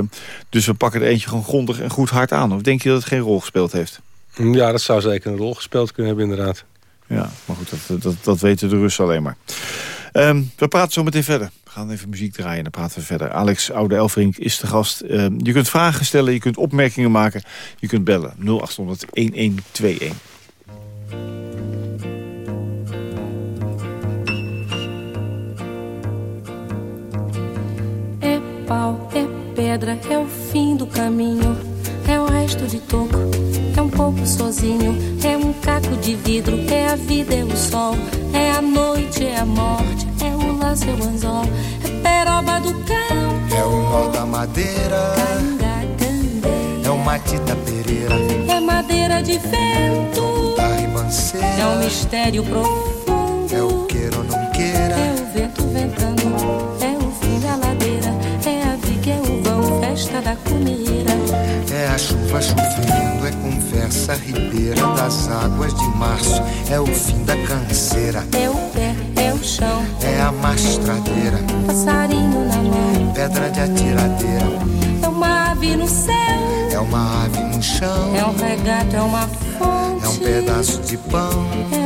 dus we pakken er eentje gewoon grondig en goed hard aan. Of denk je dat het geen rol gespeeld heeft? Ja, dat zou zeker een rol gespeeld kunnen hebben, inderdaad. Ja, maar goed, dat, dat, dat weten de Russen alleen maar. Um, we praten zo meteen verder. Gaan even muziek draaien en dan praten we verder. Alex Oude Elfrink is de gast. Um, je kunt vragen stellen, je kunt opmerkingen maken. Je kunt bellen 0800 1121. É pau, é pedra, é o fim do caminho. É o resto de toco, é um pouco sozinho. É um caco de vidro, é a vida, é o sol. É a noite, é a morte, é o laço, é o anzol. É peroba do campo, é o nó da madeira. É o matita pereira, é madeira de vento. Da ribanceira, é um mistério profundo. É o queira ou não queira, é o vento ventando. É o fim da ladeira, é a viga, é o vão, festa da comida. É a chuva chovendo, é conversa ribeira das águas de março. É o fim da canseira. É o pé, é chão. É a mastradeira. Passarinho na mão. Pedra de atiradeira. É uma ave no céu. É uma ave no chão. É um regato, é uma fonte. É um pedaço de pão. É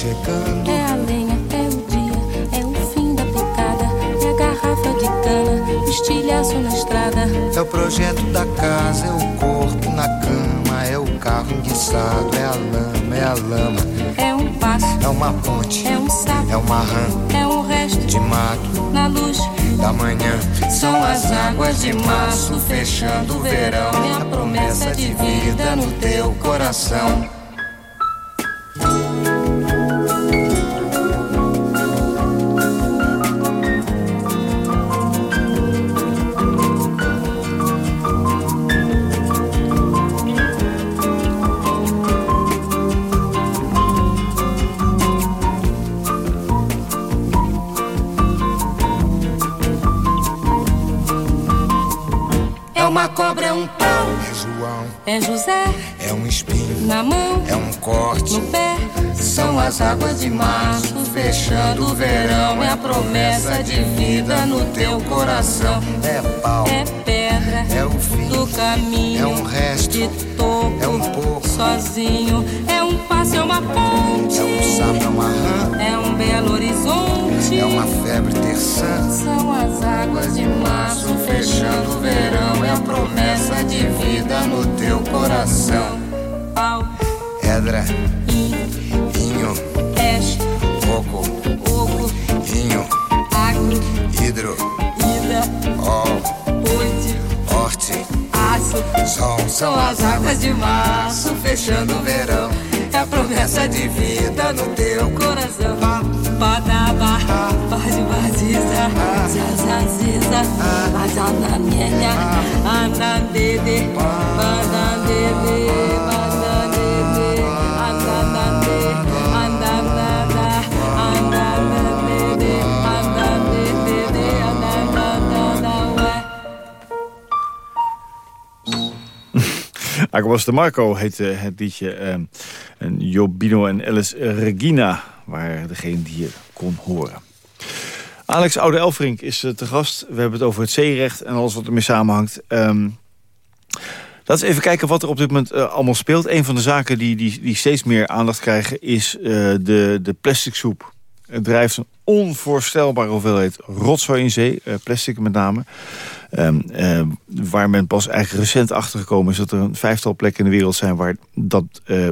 chegando. É a lenha, é o dia. É o fim da picada. É a garrafa de cana. Estilhaço na estrada. É o projeto da casa. É o corpo na cama. É o carro enguiçado. É a lama, é a lama. É um passo. É uma ponte. É um sapo. É uma rã. É um resto de mato. Na luz da manhã. São as águas de março fechando o verão. É a promessa de vida no teu coração. Cobra, é um pau. É João. É José. É um espinho. Na mão. É um corte. No pé. São as águas de março fechando o verão. É a promessa de vida no teu coração. É pau. É pedra. É o fim do caminho. É um resto. De topo. É um pouco. Sozinho. É um passo, é uma uma ponte. É um sapo, é uma rã. É um belo horizonte. É uma febre terçã. São as águas de março fechando o verão. É a promessa de vida no teu coração. Pau, Edra, vinho, aço. sol. São as águas de março fechando o verão. É a promessa de vida no teu coração. Badaba, bade baziza, zazaziza, azanamenya, anandede, banandede, Aguas de Marco heette het liedje. ehm, en Jobino en Alice Regina waren degene die je kon horen. Alex Oude Elfrink is eh, te gast. We hebben het over het zeerecht en alles wat ermee samenhangt. Ehm, laten we even kijken wat er op dit moment eh, allemaal speelt. Een van de zaken die, die, die steeds meer aandacht krijgen is eh, de, de plastic soep. Het drijft een onvoorstelbare hoeveelheid rotzooi in zee, eh, plastic met name. Ehm, eh, waar men pas eigenlijk recent achtergekomen is dat er een vijftal plekken in de wereld zijn waar dat eh,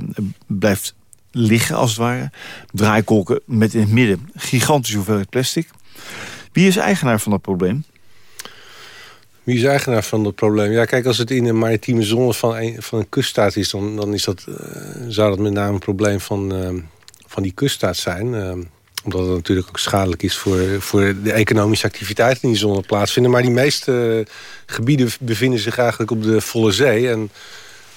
blijft liggen als het ware. Draaikolken met in het midden gigantische hoeveelheid plastic. Wie is eigenaar van dat probleem? Wie is eigenaar van dat probleem? Ja, kijk, als het in een maritieme zone van een, van een kuststaat is... dan, dan is dat, eh, zou dat met name een probleem van, van die kuststaat zijn. Omdat het natuurlijk ook schadelijk is voor, voor de economische activiteiten... die zone plaatsvinden. Maar die meeste eh, gebieden bevinden zich eigenlijk op de volle zee. En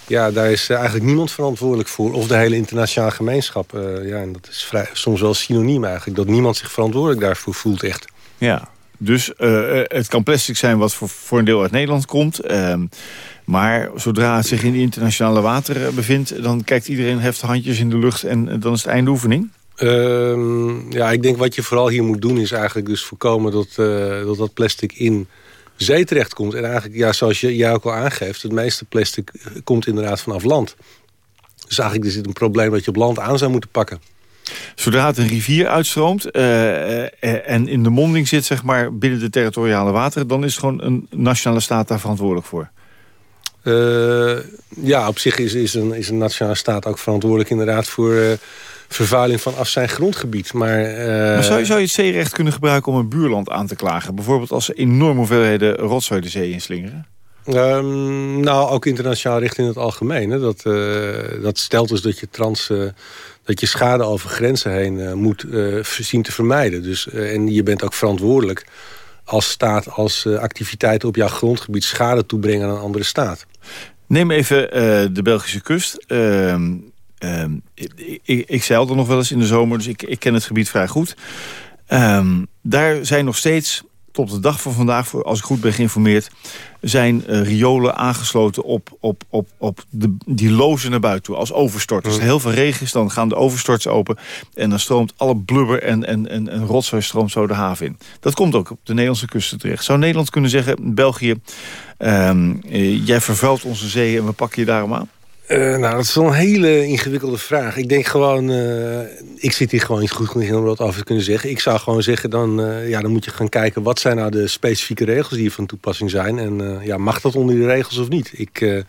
ja, daar is eh, eigenlijk niemand verantwoordelijk voor. Of de hele internationale gemeenschap. Eh, ja, en dat is vrij, soms wel synoniem eigenlijk. Dat niemand zich verantwoordelijk daarvoor voelt echt. Ja, dus het kan plastic zijn wat voor, voor een deel uit Nederland komt. ehm, maar zodra het zich in de internationale wateren bevindt... dan kijkt iedereen heft handjes in de lucht en dan is het einde oefening. Ehm, ja, ik denk wat je vooral hier moet doen is eigenlijk dus voorkomen dat eh, dat, dat plastic in zee terechtkomt. En eigenlijk, ja, zoals je, jij ook al aangeeft, het meeste plastic eh, komt inderdaad vanaf land. Dus eigenlijk is dit een probleem dat je op land aan zou moeten pakken. Zodra het een rivier uitstroomt eh, en in de monding zit zeg maar, binnen de territoriale wateren... dan is gewoon een nationale staat daar verantwoordelijk voor. Eh, ja, op zich is, is, een, is een nationale staat ook verantwoordelijk inderdaad voor vervuiling vanaf zijn grondgebied. Maar, eh, Maar zou je, zou je het zeerecht kunnen gebruiken om een buurland aan te klagen? Bijvoorbeeld als ze enorme hoeveelheden rotzooi de zee inslingeren? Ehm, nou, ook internationaal recht in het algemeen. Hè. Dat, eh, dat stelt dus dat je, trans, eh, dat je schade over grenzen heen moet zien te vermijden. Dus, en je bent ook verantwoordelijk als staat, als activiteiten op jouw grondgebied schade toebrengen aan een andere staat. Neem even de Belgische kust. Ehm, ik, ik, ik zeil er nog wel eens in de zomer, dus ik, ik ken het gebied vrij goed. Ehm, daar zijn nog steeds, tot de dag van vandaag, als ik goed ben geïnformeerd... zijn eh, riolen aangesloten op, op, op, op de, die lozen naar buiten toe, als overstort. Als er heel veel regen is, dan gaan de overstorts open... en dan stroomt alle blubber en, en, en, en rotzooi stroomt zo de haven in. Dat komt ook op de Nederlandse kusten terecht. Zou Nederland kunnen zeggen, België... ehm, eh, jij vervuilt onze zee en we pakken je daarom aan? Eh, nou, dat is wel een hele ingewikkelde vraag. Ik denk gewoon, eh, ik zit hier gewoon niet goed genoeg in om dat over te kunnen zeggen. Ik zou gewoon zeggen, dan, eh, ja, dan moet je gaan kijken... wat zijn nou de specifieke regels die hier van toepassing zijn. En ja, mag dat onder die regels of niet? Ik,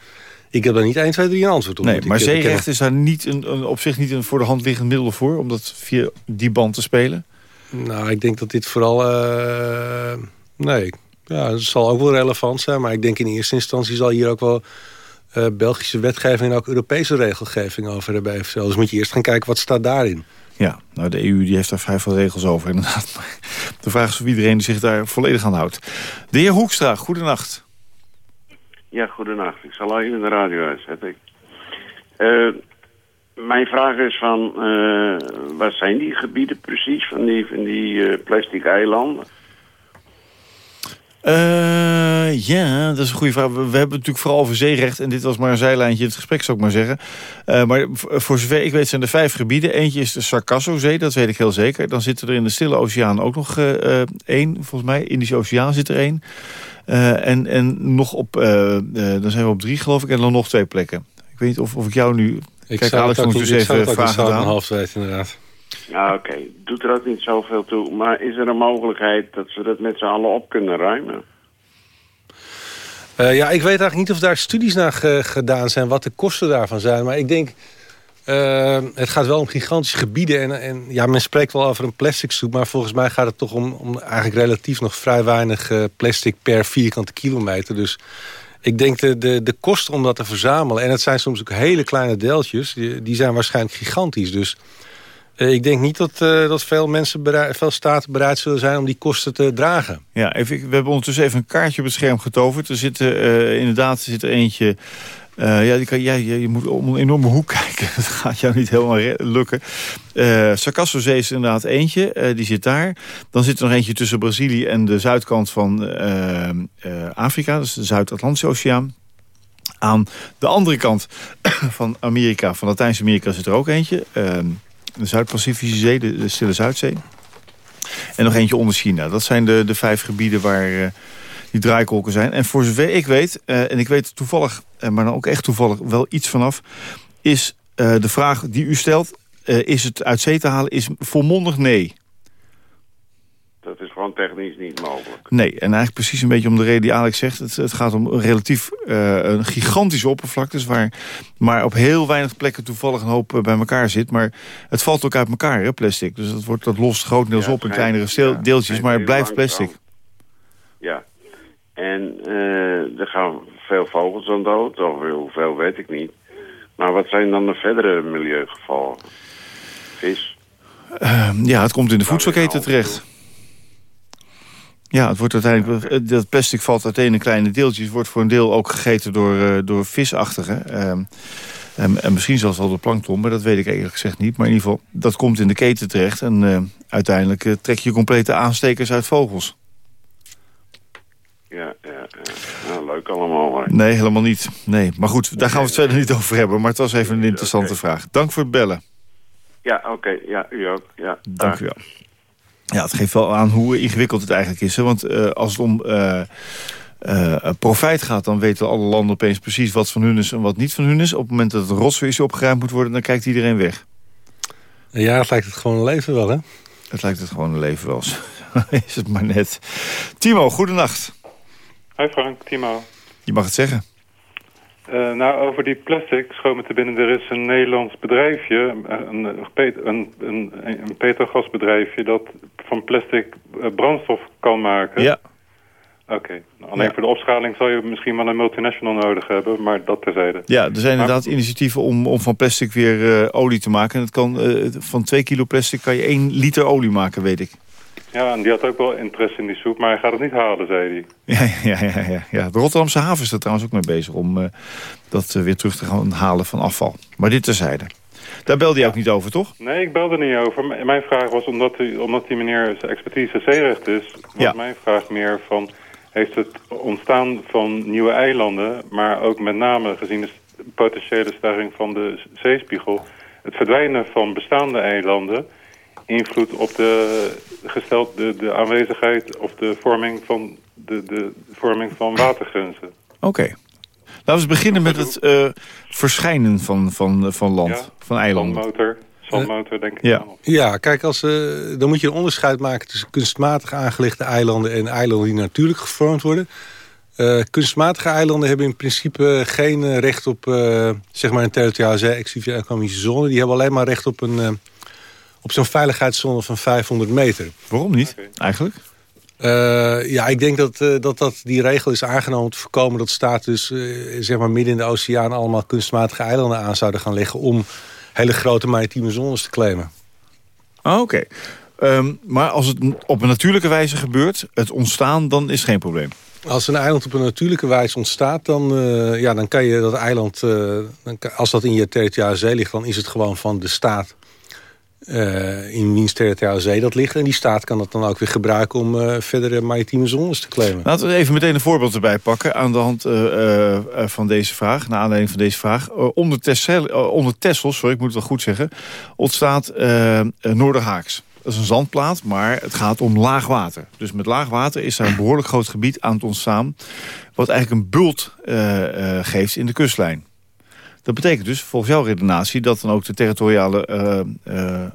ik heb daar niet 1, 2, 3 een antwoord op. Nee, maar ik, zeerecht is daar niet een, een, op zich niet een voor de hand liggend middel voor... om dat via die band te spelen? Nou, ik denk dat dit vooral... nee, ja, het zal ook wel relevant zijn. Maar ik denk in eerste instantie zal hier ook wel... eh, Belgische wetgeving en ook Europese regelgeving over hebben eventueel. Dus moet je eerst gaan kijken wat staat daarin. Ja, nou de EU die heeft daar vrij veel regels over inderdaad. Maar de vraag is of iedereen zich daar volledig aan houdt. De heer Hoekstra, goedenacht. Ja, goedenacht. Ik zal even de radio uitzetten. Eh, mijn vraag is van, eh, wat zijn die gebieden precies van die, van die eh, plastic eilanden? Eh, ja, dat is een goede vraag. We, we hebben het natuurlijk vooral over zeerecht. En dit was maar een zijlijntje in het gesprek, zou ik maar zeggen. Eh, maar v- voor zover ik weet zijn er vijf gebieden. Eentje is de Sargassozee, dat weet ik heel zeker. Dan zitten er in de Stille Oceaan ook nog eh, eh, één. Volgens mij, Indische Oceaan zit er één. Eh, en, en nog op, eh, eh, dan zijn we op drie geloof ik. En dan nog twee plekken. Ik weet niet of, of ik jou nu Ik Kijk, zou Alex moet dus ik zou even het ook niet vragen zo aan. half weten, inderdaad. Ja, oké. Doet er ook niet zoveel toe. Maar is er een mogelijkheid dat ze dat met z'n allen op kunnen ruimen? Eh, ja, ik weet eigenlijk niet of daar studies naar ge- gedaan zijn... wat de kosten daarvan zijn. Maar ik denk, eh, het gaat wel om gigantische gebieden. En, en ja, men spreekt wel over een plastic soep... maar volgens mij gaat het toch om, om eigenlijk relatief nog vrij weinig eh, plastic per vierkante kilometer. Dus ik denk de, de, de kosten om dat te verzamelen... en het zijn soms ook hele kleine deeltjes... die, die zijn waarschijnlijk gigantisch. Dus ik denk niet dat, eh, dat veel mensen, veel staten bereid zullen zijn... om die kosten te dragen. Ja, even, we hebben ondertussen even een kaartje op het scherm getoverd. Er zit eh, inderdaad er zit er eentje... eh, ja, je moet om een enorme hoek kijken. Dat gaat jou niet helemaal lukken. Eh Sargassozee is inderdaad eentje. eh, die zit daar. Dan zit er nog eentje tussen Brazilië en de zuidkant van eh, eh, Afrika. Dus de Zuid-Atlantische Oceaan. Aan de andere kant van Amerika, van Latijns-Amerika, zit er ook eentje. De Zuid-Pacifische Zee, de, de Stille Zuidzee. En nog eentje onder China. Dat zijn de, de vijf gebieden waar eh, die draaikolken zijn. En voor zover ik weet, eh, en ik weet toevallig, eh, maar dan ook echt toevallig wel iets vanaf... is de vraag die u stelt, is het uit zee te halen, is volmondig nee. Dat is gewoon technisch niet mogelijk. Nee, en eigenlijk precies een beetje om de reden die Alex zegt. Het, het gaat om een relatief eh, een gigantische oppervlaktes... waar maar op heel weinig plekken toevallig een hoop eh, bij elkaar zit. Maar het valt ook uit elkaar, hè, plastic. Dus dat, wordt, dat lost grotendeels Ja, op in kleinere ja, deeltjes, maar het blijft plastic. Ja. En eh, er gaan veel vogels aan dood, of hoeveel weet ik niet. Maar wat zijn dan de verdere milieugevolgen? Vis? Ehm, ja, het komt in de voedselketen terecht. Ja, het wordt uiteindelijk, eh, dat plastic valt uiteen in kleine deeltjes. Wordt voor een deel ook gegeten door, eh, door visachtigen. Ehm, en, en misschien zelfs wel door plankton, maar dat weet ik eerlijk gezegd niet. Maar in ieder geval, dat komt in de keten terecht. En eh, uiteindelijk trek je complete aanstekers uit vogels. Ja, ja, ja. Nou, leuk allemaal. Maar. Nee, helemaal niet. Nee, maar goed, daar gaan we het verder niet over hebben. Maar het was even een interessante vraag. Dank voor het bellen. Ja, oké. Ja, u ook. Ja, Dank u wel. Ja, het geeft wel aan hoe ingewikkeld het eigenlijk is. Hè? Want eh, als het om eh, eh, profijt gaat... dan weten alle landen opeens precies wat van hun is en wat niet van hun is. Op het moment dat het rotzooi opgeruimd moet worden... dan kijkt iedereen weg. Ja, het lijkt het gewoon een leven wel, hè? Het lijkt het gewoon een leven wel. is het maar net. Timo, goedenacht. Hoi Frank, Timo. Je mag het zeggen. Eh, nou, over die plastic schoot me te binnen. Er is een Nederlands bedrijfje, eh, een, een, een, een, petrogasbedrijfje... dat van plastic eh, brandstof kan maken. Ja. Oké. Alleen Ja. voor de opschaling zal je misschien wel een multinational nodig hebben, maar dat terzijde. Ja, er zijn inderdaad initiatieven om, om van plastic weer eh, olie te maken. En het kan, eh, van 2 kilo plastic kan je 1 liter olie maken, weet ik. Ja, en die had ook wel interesse in die soep, maar hij gaat het niet halen, zei hij. Ja, ja, ja, ja, ja. De Rotterdamse haven is er trouwens ook mee bezig... om eh, dat eh, weer terug te gaan halen van afval. Maar dit terzijde. Daar belde je ook niet over, toch? Nee, ik belde niet over. Mijn vraag was, omdat, u, omdat die meneer zijn expertise zeerecht is... was Ja. mijn vraag meer van... heeft het ontstaan van nieuwe eilanden... maar ook met name gezien de potentiële stijging van de zeespiegel... het verdwijnen van bestaande eilanden... invloed op de, gesteld de, de aanwezigheid of de vorming van, de, de vorming van watergrenzen. Oké. Laten we eens beginnen met het eh, verschijnen van, van, van land, Ja. van eilanden. Zandmotor, zandmotor denk ik Ja. aan. Ja, kijk, als, eh, dan moet je een onderscheid maken tussen kunstmatig aangelegde eilanden en eilanden die natuurlijk gevormd worden. Eh, kunstmatige eilanden hebben in principe geen eh, recht op eh, zeg maar een territoriale zee economische zone. Die hebben alleen maar recht op, een, eh, op zo'n veiligheidszone van 500 meter. Waarom niet, eigenlijk? Eh, ja, ik denk dat, eh, dat, dat die regel is aangenomen om te voorkomen dat staten dus, eh, zeg maar midden in de oceaan allemaal kunstmatige eilanden aan zouden gaan leggen om hele grote maritieme zones te claimen. Ah, Oké. Ehm, maar als het op een natuurlijke wijze gebeurt, het ontstaan, dan is geen probleem. Als een eiland op een natuurlijke wijze ontstaat, dan, ja, dan kan je dat eiland, dan kan- als dat in je territoriale zee ligt, dan is het gewoon van de staat eh, in wiens territoriale zee dat ligt. En die staat kan dat dan ook weer gebruiken om eh, verdere maritieme zones te claimen. Laten we even meteen een voorbeeld erbij pakken aan de hand eh, van deze vraag, naar aanleiding van deze vraag. Onder, eh, onder sorry, ik moet het wel goed zeggen, ontstaat Noorderhaaks. Dat is een zandplaat, maar het gaat om laag water. Dus met laag water is er een behoorlijk groot gebied aan het ontstaan... wat eigenlijk een bult geeft in de kustlijn. Dat betekent dus, volgens jouw redenatie... dat dan ook de territoriale eh, eh, eh,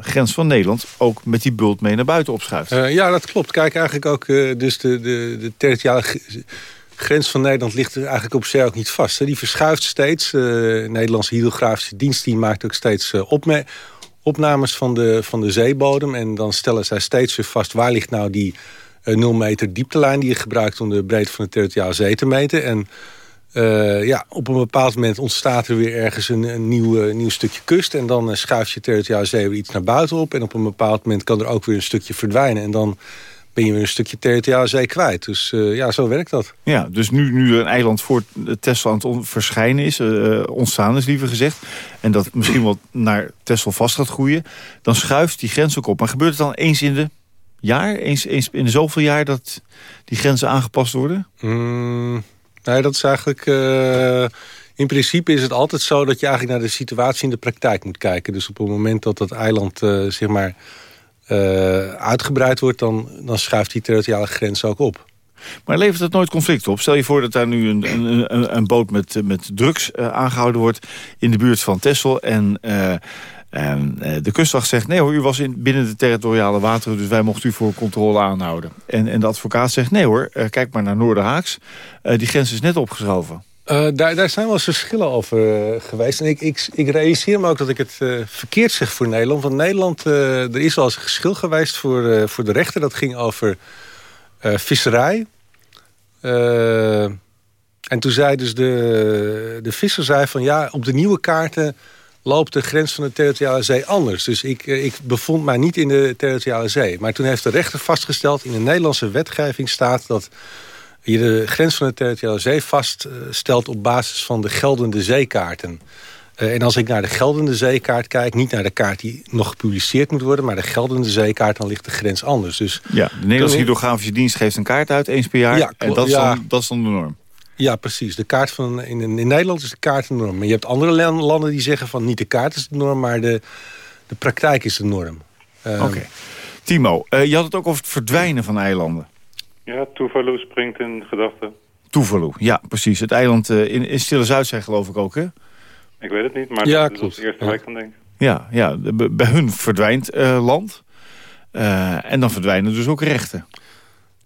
grens van Nederland... ook met die bult mee naar buiten opschuift. Ja, dat klopt. Kijk, eigenlijk ook dus de, de, de territoriale grens van Nederland ligt er eigenlijk op zich ook niet vast. Die verschuift steeds. De Nederlandse hydrografische dienst die maakt ook steeds opnames van de, van de zeebodem. En dan stellen zij steeds weer vast waar ligt nou die eh 0 meter dieptelijn die je gebruikt om de breedte van de territoriale zee te meten. En eh, ja, op een bepaald moment ontstaat er weer ergens een, een nieuw, eh, nieuw stukje kust. En dan eh, schuift je territoriale zee weer iets naar buiten op. En op een bepaald moment kan er ook weer een stukje verdwijnen. En dan ben je weer een stukje territoriale zee kwijt. Dus ja, zo werkt dat. Ja, dus nu, nu een eiland voor Texel aan het verschijnen is, ontstaan is liever gezegd... en dat misschien wel naar Texel vast gaat groeien... dan schuift die grens ook op. Maar gebeurt het dan eens in de jaar, eens, eens in de zoveel jaar... dat die grenzen aangepast worden? Mm, nee, dat is eigenlijk... eh, in principe is het altijd zo dat je eigenlijk naar de situatie in de praktijk moet kijken. Dus op het moment dat dat eiland eh, zeg maar, eh, uitgebreid wordt... Dan, dan schuift die territoriale grens ook op. Maar levert het nooit conflict op? Stel je voor dat daar nu een, een, een, boot met, met drugs eh, aangehouden wordt... in de buurt van Texel en... en eh, de kustwacht zegt, nee hoor, u was in, binnen de territoriale wateren... dus wij mochten u voor controle aanhouden. En, en de advocaat zegt, nee hoor, eh, kijk maar naar Noorderhaaks. Eh, die grens is net opgeschoven. Daar, daar zijn wel eens verschillen over eh, geweest. En ik, ik, ik realiseer me ook dat ik het verkeerd zeg voor Nederland. Want Nederland, er is wel eens een geschil geweest voor, voor de rechter. Dat ging over visserij. En toen zei dus de, de visser zei van ja, op de nieuwe kaarten loopt de grens van de territoriale zee anders. Dus ik, eh, ik bevond mij niet in de territoriale zee. Maar toen heeft de rechter vastgesteld... in de Nederlandse wetgeving staat dat je de grens van de territoriale zee vaststelt... op basis van de geldende zeekaarten. Eh, en als ik naar de geldende zeekaart kijk... niet naar de kaart die nog gepubliceerd moet worden... maar de geldende zeekaart, dan ligt de grens anders. Dus Ja, de Nederlandse hydrografische dienst geeft een kaart uit, eens per jaar. Ja, en dat is, ja. dan, dat is dan de norm. Ja, precies. De kaart van, in, in Nederland is de kaart de norm. Maar je hebt andere lan- landen die zeggen van niet de kaart is de norm... maar de, de praktijk is de norm. Ehm, Oké. Timo, eh, je had het ook over het verdwijnen van eilanden. Ja, Tuvalu springt in gedachten. Tuvalu, ja, precies. Het eiland eh, in, in Stille Zuidzee geloof ik ook, hè? Ik weet het niet, maar Ja, dat is het eerste Ja. waar ik aan denk. Ja, ja de- bij- bij hun verdwijnt eh, land. Eh, en dan verdwijnen dus ook rechten.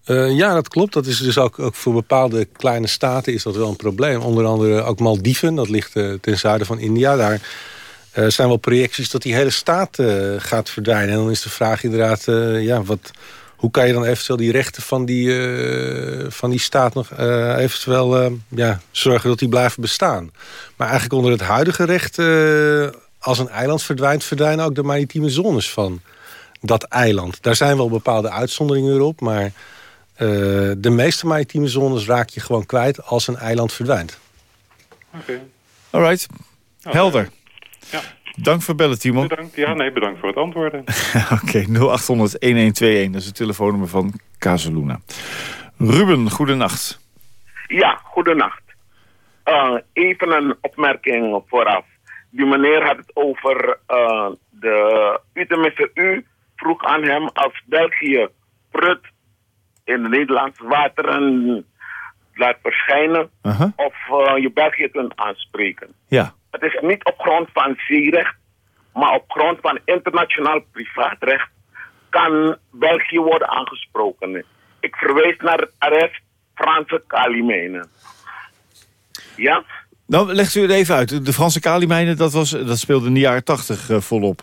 Eh, ja, dat klopt. Dat is dus ook, ook voor bepaalde kleine staten is dat wel een probleem. Onder andere ook Maldiven, dat ligt eh, ten zuiden van India. Daar eh, zijn wel projecties dat die hele staat gaat verdwijnen. En dan is de vraag inderdaad, ja, wat, hoe kan je dan eventueel die rechten van die, van die staat nog eventueel ja, zorgen dat die blijven bestaan. Maar eigenlijk onder het huidige recht, als een eiland verdwijnt, verdwijnen ook de maritieme zones van dat eiland. Daar zijn wel bepaalde uitzonderingen op, maar eh, de meeste maritieme zones raak je gewoon kwijt als een eiland verdwijnt. Oké. All right. Helder. Ja. Dank voor bellen, Timo. Bedankt. Ja, nee, bedankt voor het antwoorden. Oké, 0800-1121. Dat is het telefoonnummer van Casaluna. Ruben, goedenacht. Ja, goedenacht. Eh, even een opmerking vooraf. Die meneer had het over eh, de... U, tenminste, u vroeg aan hem als België prut in de Nederlandse wateren laat verschijnen... Of eh, je België kunt aanspreken. Ja. Het is niet op grond van zeerecht, maar op grond van internationaal privaatrecht kan België worden aangesproken. Ik verwijs naar het arrest Franse Kalimijnen. Ja? Nou, legt u het even uit. De Franse kalimijnen, dat, was, dat speelde in de jaren tachtig eh, volop.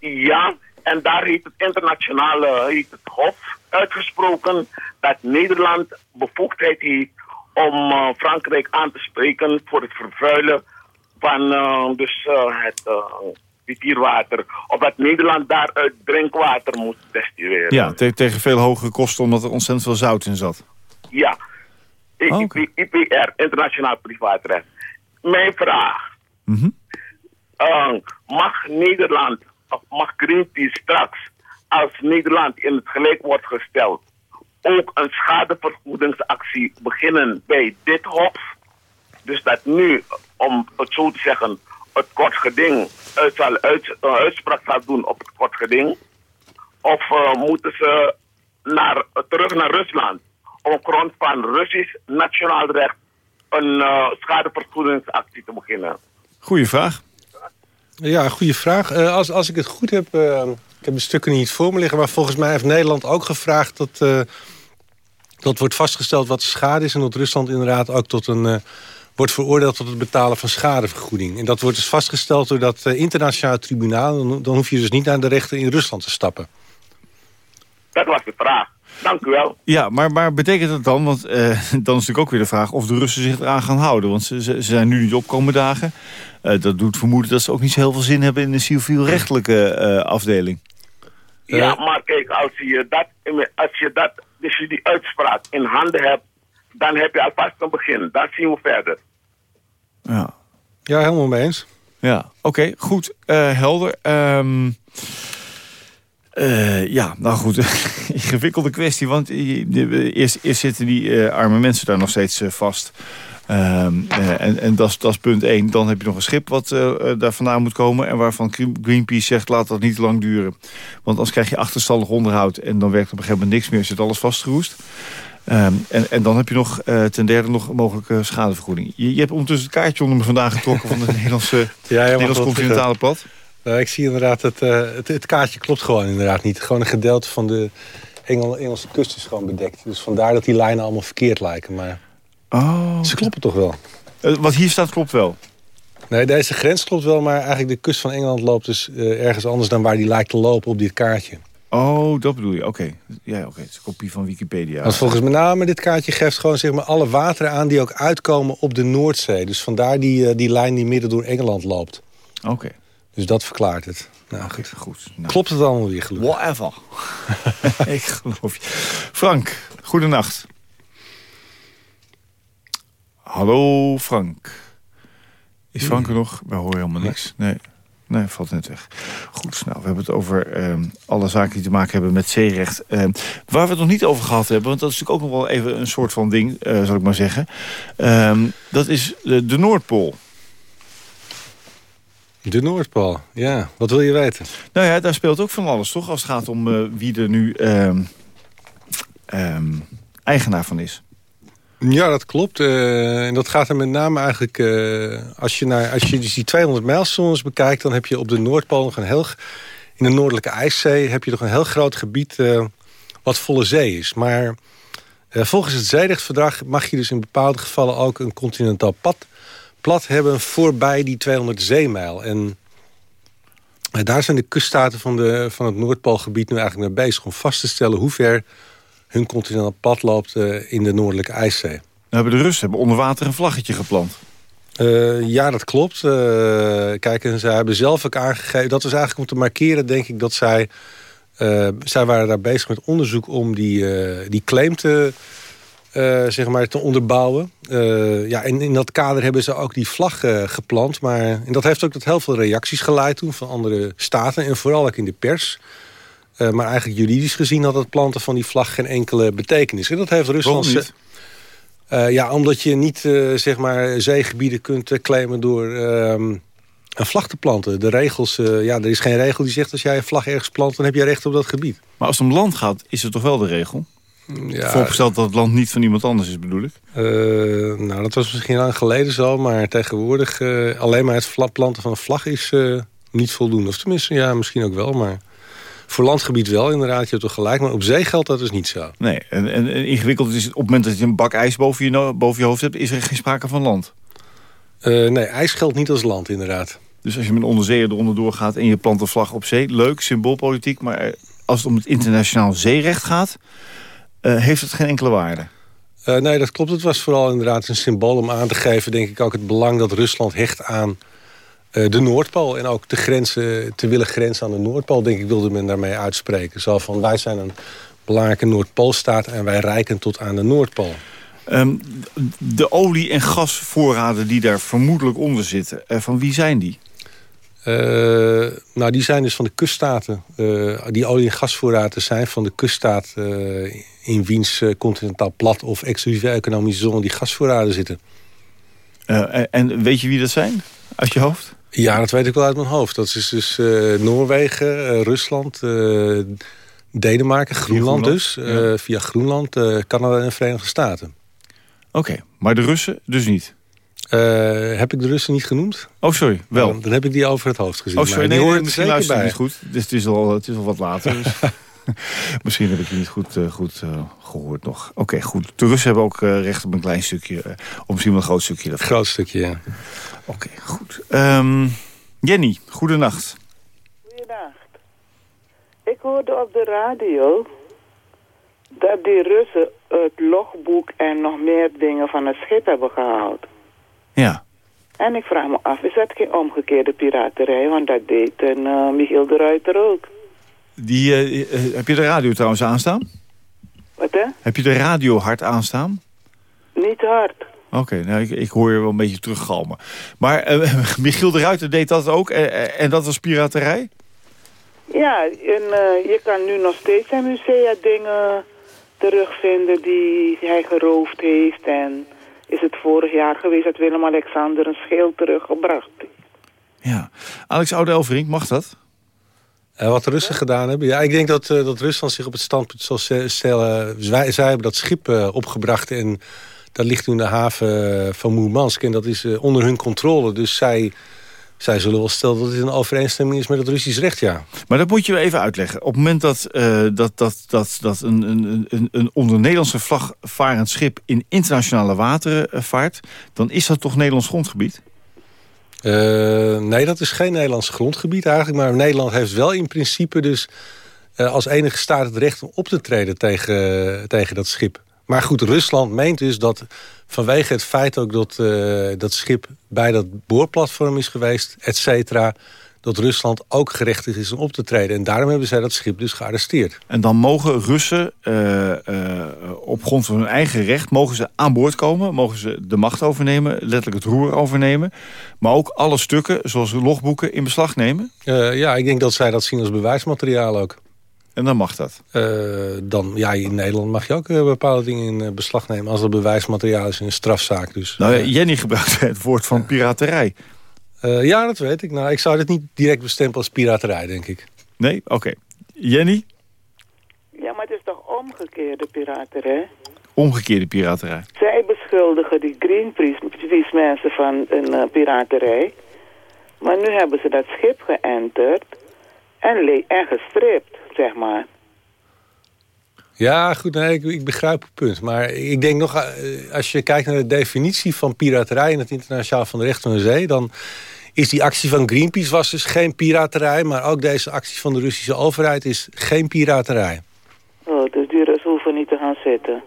Ja, en daar heeft het internationale heeft het Hof uitgesproken dat Nederland bevoegdheid heeft om eh, Frankrijk aan te spreken voor het vervuilen van eh, dus, eh, het rivierwater. Of dat Nederland daaruit drinkwater moet destilleren. Ja, te- tegen veel hogere kosten omdat er ontzettend veel zout in zat. Ja. I- Oh, IP- IPR, internationaal privaatrecht. Mijn vraag. Mhm. Mag Nederland, of mag Greenpeace straks, als Nederland in het gelijk wordt gesteld, ook een schadevergoedingsactie beginnen bij dit hof? Dus dat nu, om het zo te zeggen, het kort geding uit zal uit, een uitspraak zal doen op het kort geding? Of eh, moeten ze naar, terug naar Rusland op grond van Russisch nationaal recht een eh, schadevergoedingsactie te beginnen? Goeie vraag. Ja, goede vraag. Eh, als, als ik het goed heb, uh, ik heb de stukken niet voor me liggen... maar volgens mij heeft Nederland ook gevraagd dat, uh, dat wordt vastgesteld wat de schade is... en dat Rusland inderdaad ook tot een, wordt veroordeeld tot het betalen van schadevergoeding. En dat wordt dus vastgesteld door dat internationale tribunaal. Dan, dan hoef je dus niet naar de rechter in Rusland te stappen. Dat was de vraag. Dank u wel. Ja, maar, maar betekent dat dan, want uh, dan is natuurlijk ook weer de vraag... of de Russen zich eraan gaan houden. Want ze, ze zijn nu niet opkomende dagen. Uh, dat doet vermoeden dat ze ook niet zo heel veel zin hebben... in de civielrechtelijke uh, afdeling. Ja, maar kijk, als je, dat, als je dat, dus je die uitspraak in handen hebt... dan heb je alvast een begin. Dan zien we verder. Ja, ja helemaal mee eens. Ja, oké, okay, goed, helder. Um, Uh, ja, nou goed, ingewikkelde kwestie. Want eerst, eerst zitten die uh, arme mensen daar nog steeds uh, vast. Um, en en dat is punt één. Dan heb je nog een schip wat daar vandaan moet komen... en waarvan Greenpeace zegt, laat dat niet te lang duren. Want anders krijg je achterstallig onderhoud... en dan werkt op een gegeven moment niks meer, zit alles vastgeroest. Um, en, en dan heb je nog ten derde nog mogelijke schadevergoeding. Je, je hebt ondertussen het kaartje onder me vandaag getrokken... van het Nederlandse, ja, Nederlands continentale pad. Nou, ik zie inderdaad, het, het, het, kaartje klopt gewoon inderdaad niet. Gewoon een gedeelte van de Engel, Engelse kust is gewoon bedekt. Dus vandaar dat die lijnen allemaal verkeerd lijken. Maar oh. ze kloppen toch wel. Uh, wat hier staat klopt wel? Nee, deze grens klopt wel, maar eigenlijk de kust van Engeland loopt dus uh, ergens anders dan waar die lijkt te lopen op dit kaartje. Oh, dat bedoel je. Oké. Okay. Ja, oké. Okay. Het is een kopie van Wikipedia. Want volgens mij name dit kaartje geeft gewoon zeg maar, alle wateren aan die ook uitkomen op de Noordzee. Dus vandaar die, die lijn die midden door Engeland loopt. Oké. Okay. Dus dat verklaart het. Nou, goed. goed. Nou. Klopt het allemaal weer gelukkig? Whatever. ik geloof je. Frank, goedenacht. Hallo Frank. Is Frank er nog? We horen helemaal niks. Nee. Nee, valt net weg. Goed, nou, we hebben het over uh, alle zaken die te maken hebben met zeerecht. Uh, waar we het nog niet over gehad hebben, want dat is natuurlijk ook nog wel even een soort van ding, uh, zal ik maar zeggen. Ehm, dat is de, de Noordpool. De Noordpool, ja. Wat wil je weten? Nou ja, daar speelt ook van alles, toch? Als het gaat om uh, wie er nu eigenaar van is. Ja, dat klopt. Uh, en dat gaat er met name eigenlijk... Uh, als, je naar, als je dus die 200 mijlzones bekijkt... dan heb je op de Noordpool nog een heel... in de Noordelijke IJszee heb je nog een heel groot gebied... Uh, wat volle zee is. Maar volgens het zeerechtverdrag mag je dus in bepaalde gevallen... ook een continentaal pad plat hebben voorbij die 200 zeemijl. En daar zijn de kuststaten van, de, van het Noordpoolgebied nu eigenlijk mee bezig... om vast te stellen hoe ver hun continentaal pad loopt uh, in de Noordelijke IJszee. Nou hebben de Russen hebben onder water een vlaggetje geplant. Uh, ja, dat klopt. Uh, kijk, en zij hebben zelf ook aangegeven... dat was eigenlijk om te markeren, denk ik, dat zij... zij waren daar bezig met onderzoek om die, die claim te zeg maar, te onderbouwen. Ja, en in dat kader hebben ze ook die vlag geplant. Maar, en dat heeft ook tot heel veel reacties geleid toen van andere staten. En vooral ook in de pers. Maar eigenlijk juridisch gezien had het planten van die vlag geen enkele betekenis. En dat heeft Rusland... niet? ja, omdat je niet zeg maar, zeegebieden kunt claimen door ehm, een vlag te planten. De regels, ja, er is geen regel die zegt als jij een vlag ergens plant... dan heb je recht op dat gebied. Maar als het om land gaat, is het toch wel de regel? Ja, Voorgesteld dat het land niet van iemand anders is, bedoel ik? Uh, nou, dat was misschien lang geleden zo. Maar tegenwoordig uh, alleen maar het planten van een vlag is uh, niet voldoende. Of tenminste, ja, misschien ook wel. Maar voor landgebied wel, inderdaad. Je hebt toch gelijk. Maar op zee geldt dat dus niet zo. Nee, en, en, en ingewikkeld is het op het moment dat je een bak ijs boven je, boven je hoofd hebt... is er geen sprake van land? nee, ijs geldt niet als land, inderdaad. Dus als je met onderzeeër eronder doorgaat en je plant een vlag op zee... leuk, symboolpolitiek. Maar als het om het internationaal zeerecht gaat... Uh, heeft het geen enkele waarde? Uh, nee, dat klopt. Het was vooral inderdaad een symbool om aan te geven... denk ik ook het belang dat Rusland hecht aan de Noordpool. En ook de grenzen, te willen grenzen aan de Noordpool, denk ik, wilde men daarmee uitspreken. Zo van, wij zijn een belangrijke Noordpoolstaat... en wij reiken tot aan de Noordpool. Um, de olie- en gasvoorraden die daar vermoedelijk onder zitten... van wie zijn die? Uh, nou, die zijn dus van de kuststaten. Uh, die olie- en gasvoorraden zijn van de kuststaat... Uh, in wiens continentaal plat of exclusieve economische zone... die gasvoorraden zitten. en weet je wie dat zijn? Uit je hoofd? Ja, dat weet ik wel uit mijn hoofd. Dat is dus Noorwegen, Rusland, Denemarken, Groenland, dus. Ja. via Groenland, Canada en de Verenigde Staten. Oké, okay, maar de Russen dus niet? Eh, heb ik de Russen niet genoemd? Oh, sorry, wel. Dan, dan heb ik die over het hoofd gezien. Oh, sorry, nee, nee, er misschien luister bij. niet goed. Dus het is al, het is al wat later. dus misschien heb ik je niet goed, eh, goed eh, gehoord nog. Oké, goed. De Russen hebben ook eh, recht op een klein stukje. of misschien wel een groot stukje. daarvan. Groot stukje, ja. Oké, goed. Ehm, Jenny, goedenacht. Goeiedag. Ik hoorde op de radio dat die Russen het logboek en nog meer dingen van het schip hebben gehaald. Ja. En ik vraag me af, is dat geen omgekeerde piraterij? Want dat deed een Michiel de Ruiter ook. Die, eh, eh, heb je de radio trouwens aanstaan? Wat hè? Heb je de radio hard aanstaan? Niet hard. Oké, nou, ik, ik hoor je wel een beetje teruggalmen. Maar eh, Michiel de Ruiter deed dat ook en dat was piraterij? Ja, en je kan nu nog steeds in musea dingen terugvinden die hij geroofd heeft. En is het vorig jaar geweest dat Willem-Alexander een schil teruggebracht. Ja. Alex Oude Elverink, mag dat? Eh, wat de Russen gedaan hebben? Ja, ik denk dat, eh, dat Rusland zich op het standpunt zal stellen. Zij, zij hebben dat schip eh, opgebracht en dat ligt nu in de haven van Moermansk. En dat is onder hun controle. Dus zij, zij zullen wel stellen dat dit een overeenstemming is met het Russisch recht, ja. Maar dat moet je even uitleggen. Op het moment dat, dat, dat, dat, dat een, een, een, een onder Nederlandse vlag varend schip... in internationale wateren vaart... dan is dat toch Nederlands grondgebied? Eh, nee, dat is geen Nederlands grondgebied eigenlijk. Maar Nederland heeft wel in principe dus eh, als enige staat het recht om op te treden tegen, tegen dat schip. Maar goed, Rusland meent dus dat vanwege het feit ook dat eh, dat schip bij dat boorplatform is geweest, et cetera, dat Rusland ook gerechtigd is om op te treden. En daarom hebben zij dat schip dus gearresteerd. En dan mogen Russen eh, eh, op grond van hun eigen recht... mogen ze aan boord komen, mogen ze de macht overnemen... letterlijk het roer overnemen... maar ook alle stukken, zoals logboeken, in beslag nemen? Eh, ja, ik denk dat zij dat zien als bewijsmateriaal ook. En dan mag dat? Dan, ja, in Nederland mag je ook bepaalde dingen in beslag nemen... als dat bewijsmateriaal is in een strafzaak. Dus, Nou, Jenny gebruikt het woord van piraterij. Eh, ja, dat weet ik. Nou, ik zou dit niet direct bestempelen als piraterij, denk ik. Nee? Oké. Jenny? Ja, maar het is toch omgekeerde piraterij? Omgekeerde piraterij. Zij beschuldigen die Greenpeace mensen van een eh, piraterij. Maar nu hebben ze dat schip geënterd en, le- en gestript, zeg maar. Ja, goed, nee, ik, ik begrijp het punt. Maar ik denk nog, eh, als je kijkt naar de definitie van piraterij... in het internationaal van de recht van de zee... dan is die actie van Greenpeace was dus geen piraterij... maar ook deze actie van de Russische overheid is geen piraterij. Oh, dus die Russen hoeven niet te gaan zitten.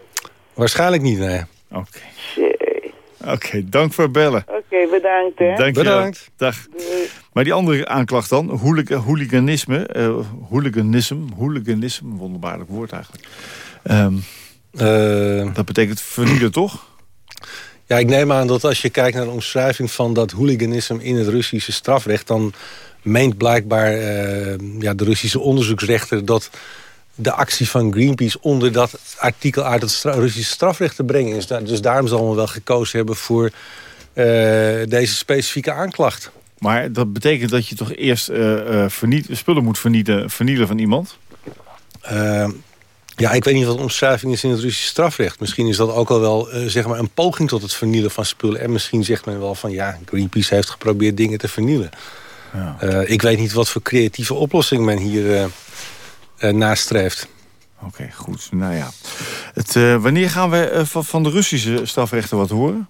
Waarschijnlijk niet, nee. Oké. Shit. Oké, dank voor het bellen. Oké, bedankt hè. Dank je wel. Bedankt. Dag. Maar die andere aanklacht dan, hooliga- hooliganisme, eh hooliganisme, hooliganisme, een wonderbaarlijk woord eigenlijk. Ehm, Eh, dat betekent vernielen, toch? Ja, ik neem aan dat als je kijkt naar de omschrijving van dat hooliganisme in het Russische strafrecht, dan meent blijkbaar eh, ja, de Russische onderzoeksrechter dat de actie van Greenpeace onder dat artikel uit het stra- Russische strafrecht te brengen is. Dus daarom zal men wel gekozen hebben voor eh, deze specifieke aanklacht. Maar dat betekent dat je toch eerst eh, eh, spullen moet vernielen van iemand? Eh, ja, ik weet niet wat de omschrijving is in het Russische strafrecht. Misschien is dat ook al wel zeg maar een poging tot het vernielen van spullen. En misschien zegt men wel van ja, Greenpeace heeft geprobeerd dingen te vernielen. Ja. Ik weet niet wat voor creatieve oplossing men hier nastreeft. Oké, goed. Nou ja. Het, eh, wanneer gaan we eh, van, van de Russische strafrechten wat horen?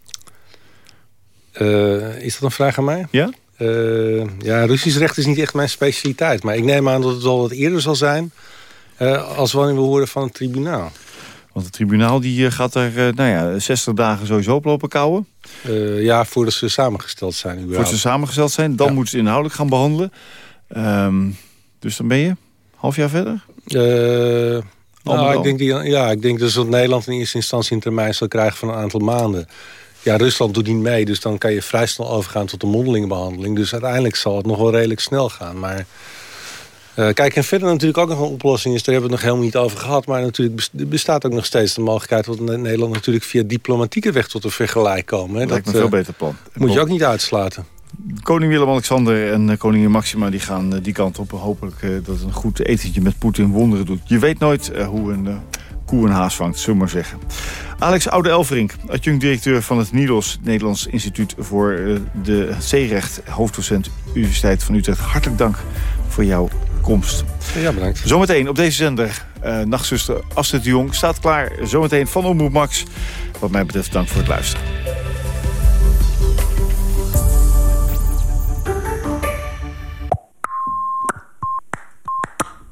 Eh, is dat een vraag aan mij? Ja? Eh, ja, Russisch recht is niet echt mijn specialiteit. Maar ik neem aan dat het al wat eerder zal zijn... eh, als wanneer we horen van het tribunaal. Want het tribunaal die, eh, gaat er eh, nou ja, 60 dagen sowieso op lopen kouwen. Eh, ja, voordat ze samengesteld zijn. Voordat ze samengesteld zijn. Dan moeten ze inhoudelijk gaan behandelen. Ehm, dus dan ben je half jaar verder? Eh, Al met nou, ik denk, die, ja, ik denk dus dat Nederland in eerste instantie een termijn zal krijgen van een aantal maanden. Ja, Rusland doet niet mee, dus dan kan je vrij snel overgaan tot de mondelingenbehandeling. Dus uiteindelijk zal het nog wel redelijk snel gaan. Maar eh, kijk, en verder natuurlijk ook nog een oplossing is, daar hebben we het nog helemaal niet over gehad. Maar natuurlijk bes- bestaat ook nog steeds de mogelijkheid dat Ne- Nederland natuurlijk via diplomatieke weg tot een vergelijk komen. Hè. Dat lijkt me Dat, een veel eh, beter plan. Moet je ook niet uitsluiten. Koning Willem-Alexander en eh, koningin Maxima die gaan eh, die kant op. Hopelijk eh, dat een goed etentje met Poetin wonderen doet. Je weet nooit hoe een koe een haas vangt, zullen we maar zeggen. Alex Oude-Elverink, adjunct-directeur van het NIDOS... Nederlands Instituut voor de Zeerecht... hoofddocent Universiteit van Utrecht. Hartelijk dank voor jouw komst. Ja, bedankt. Zometeen op deze zender, uh, nachtzuster Astrid de Jong... staat klaar zometeen van Omroep Max. Wat mij betreft, dank voor het luisteren.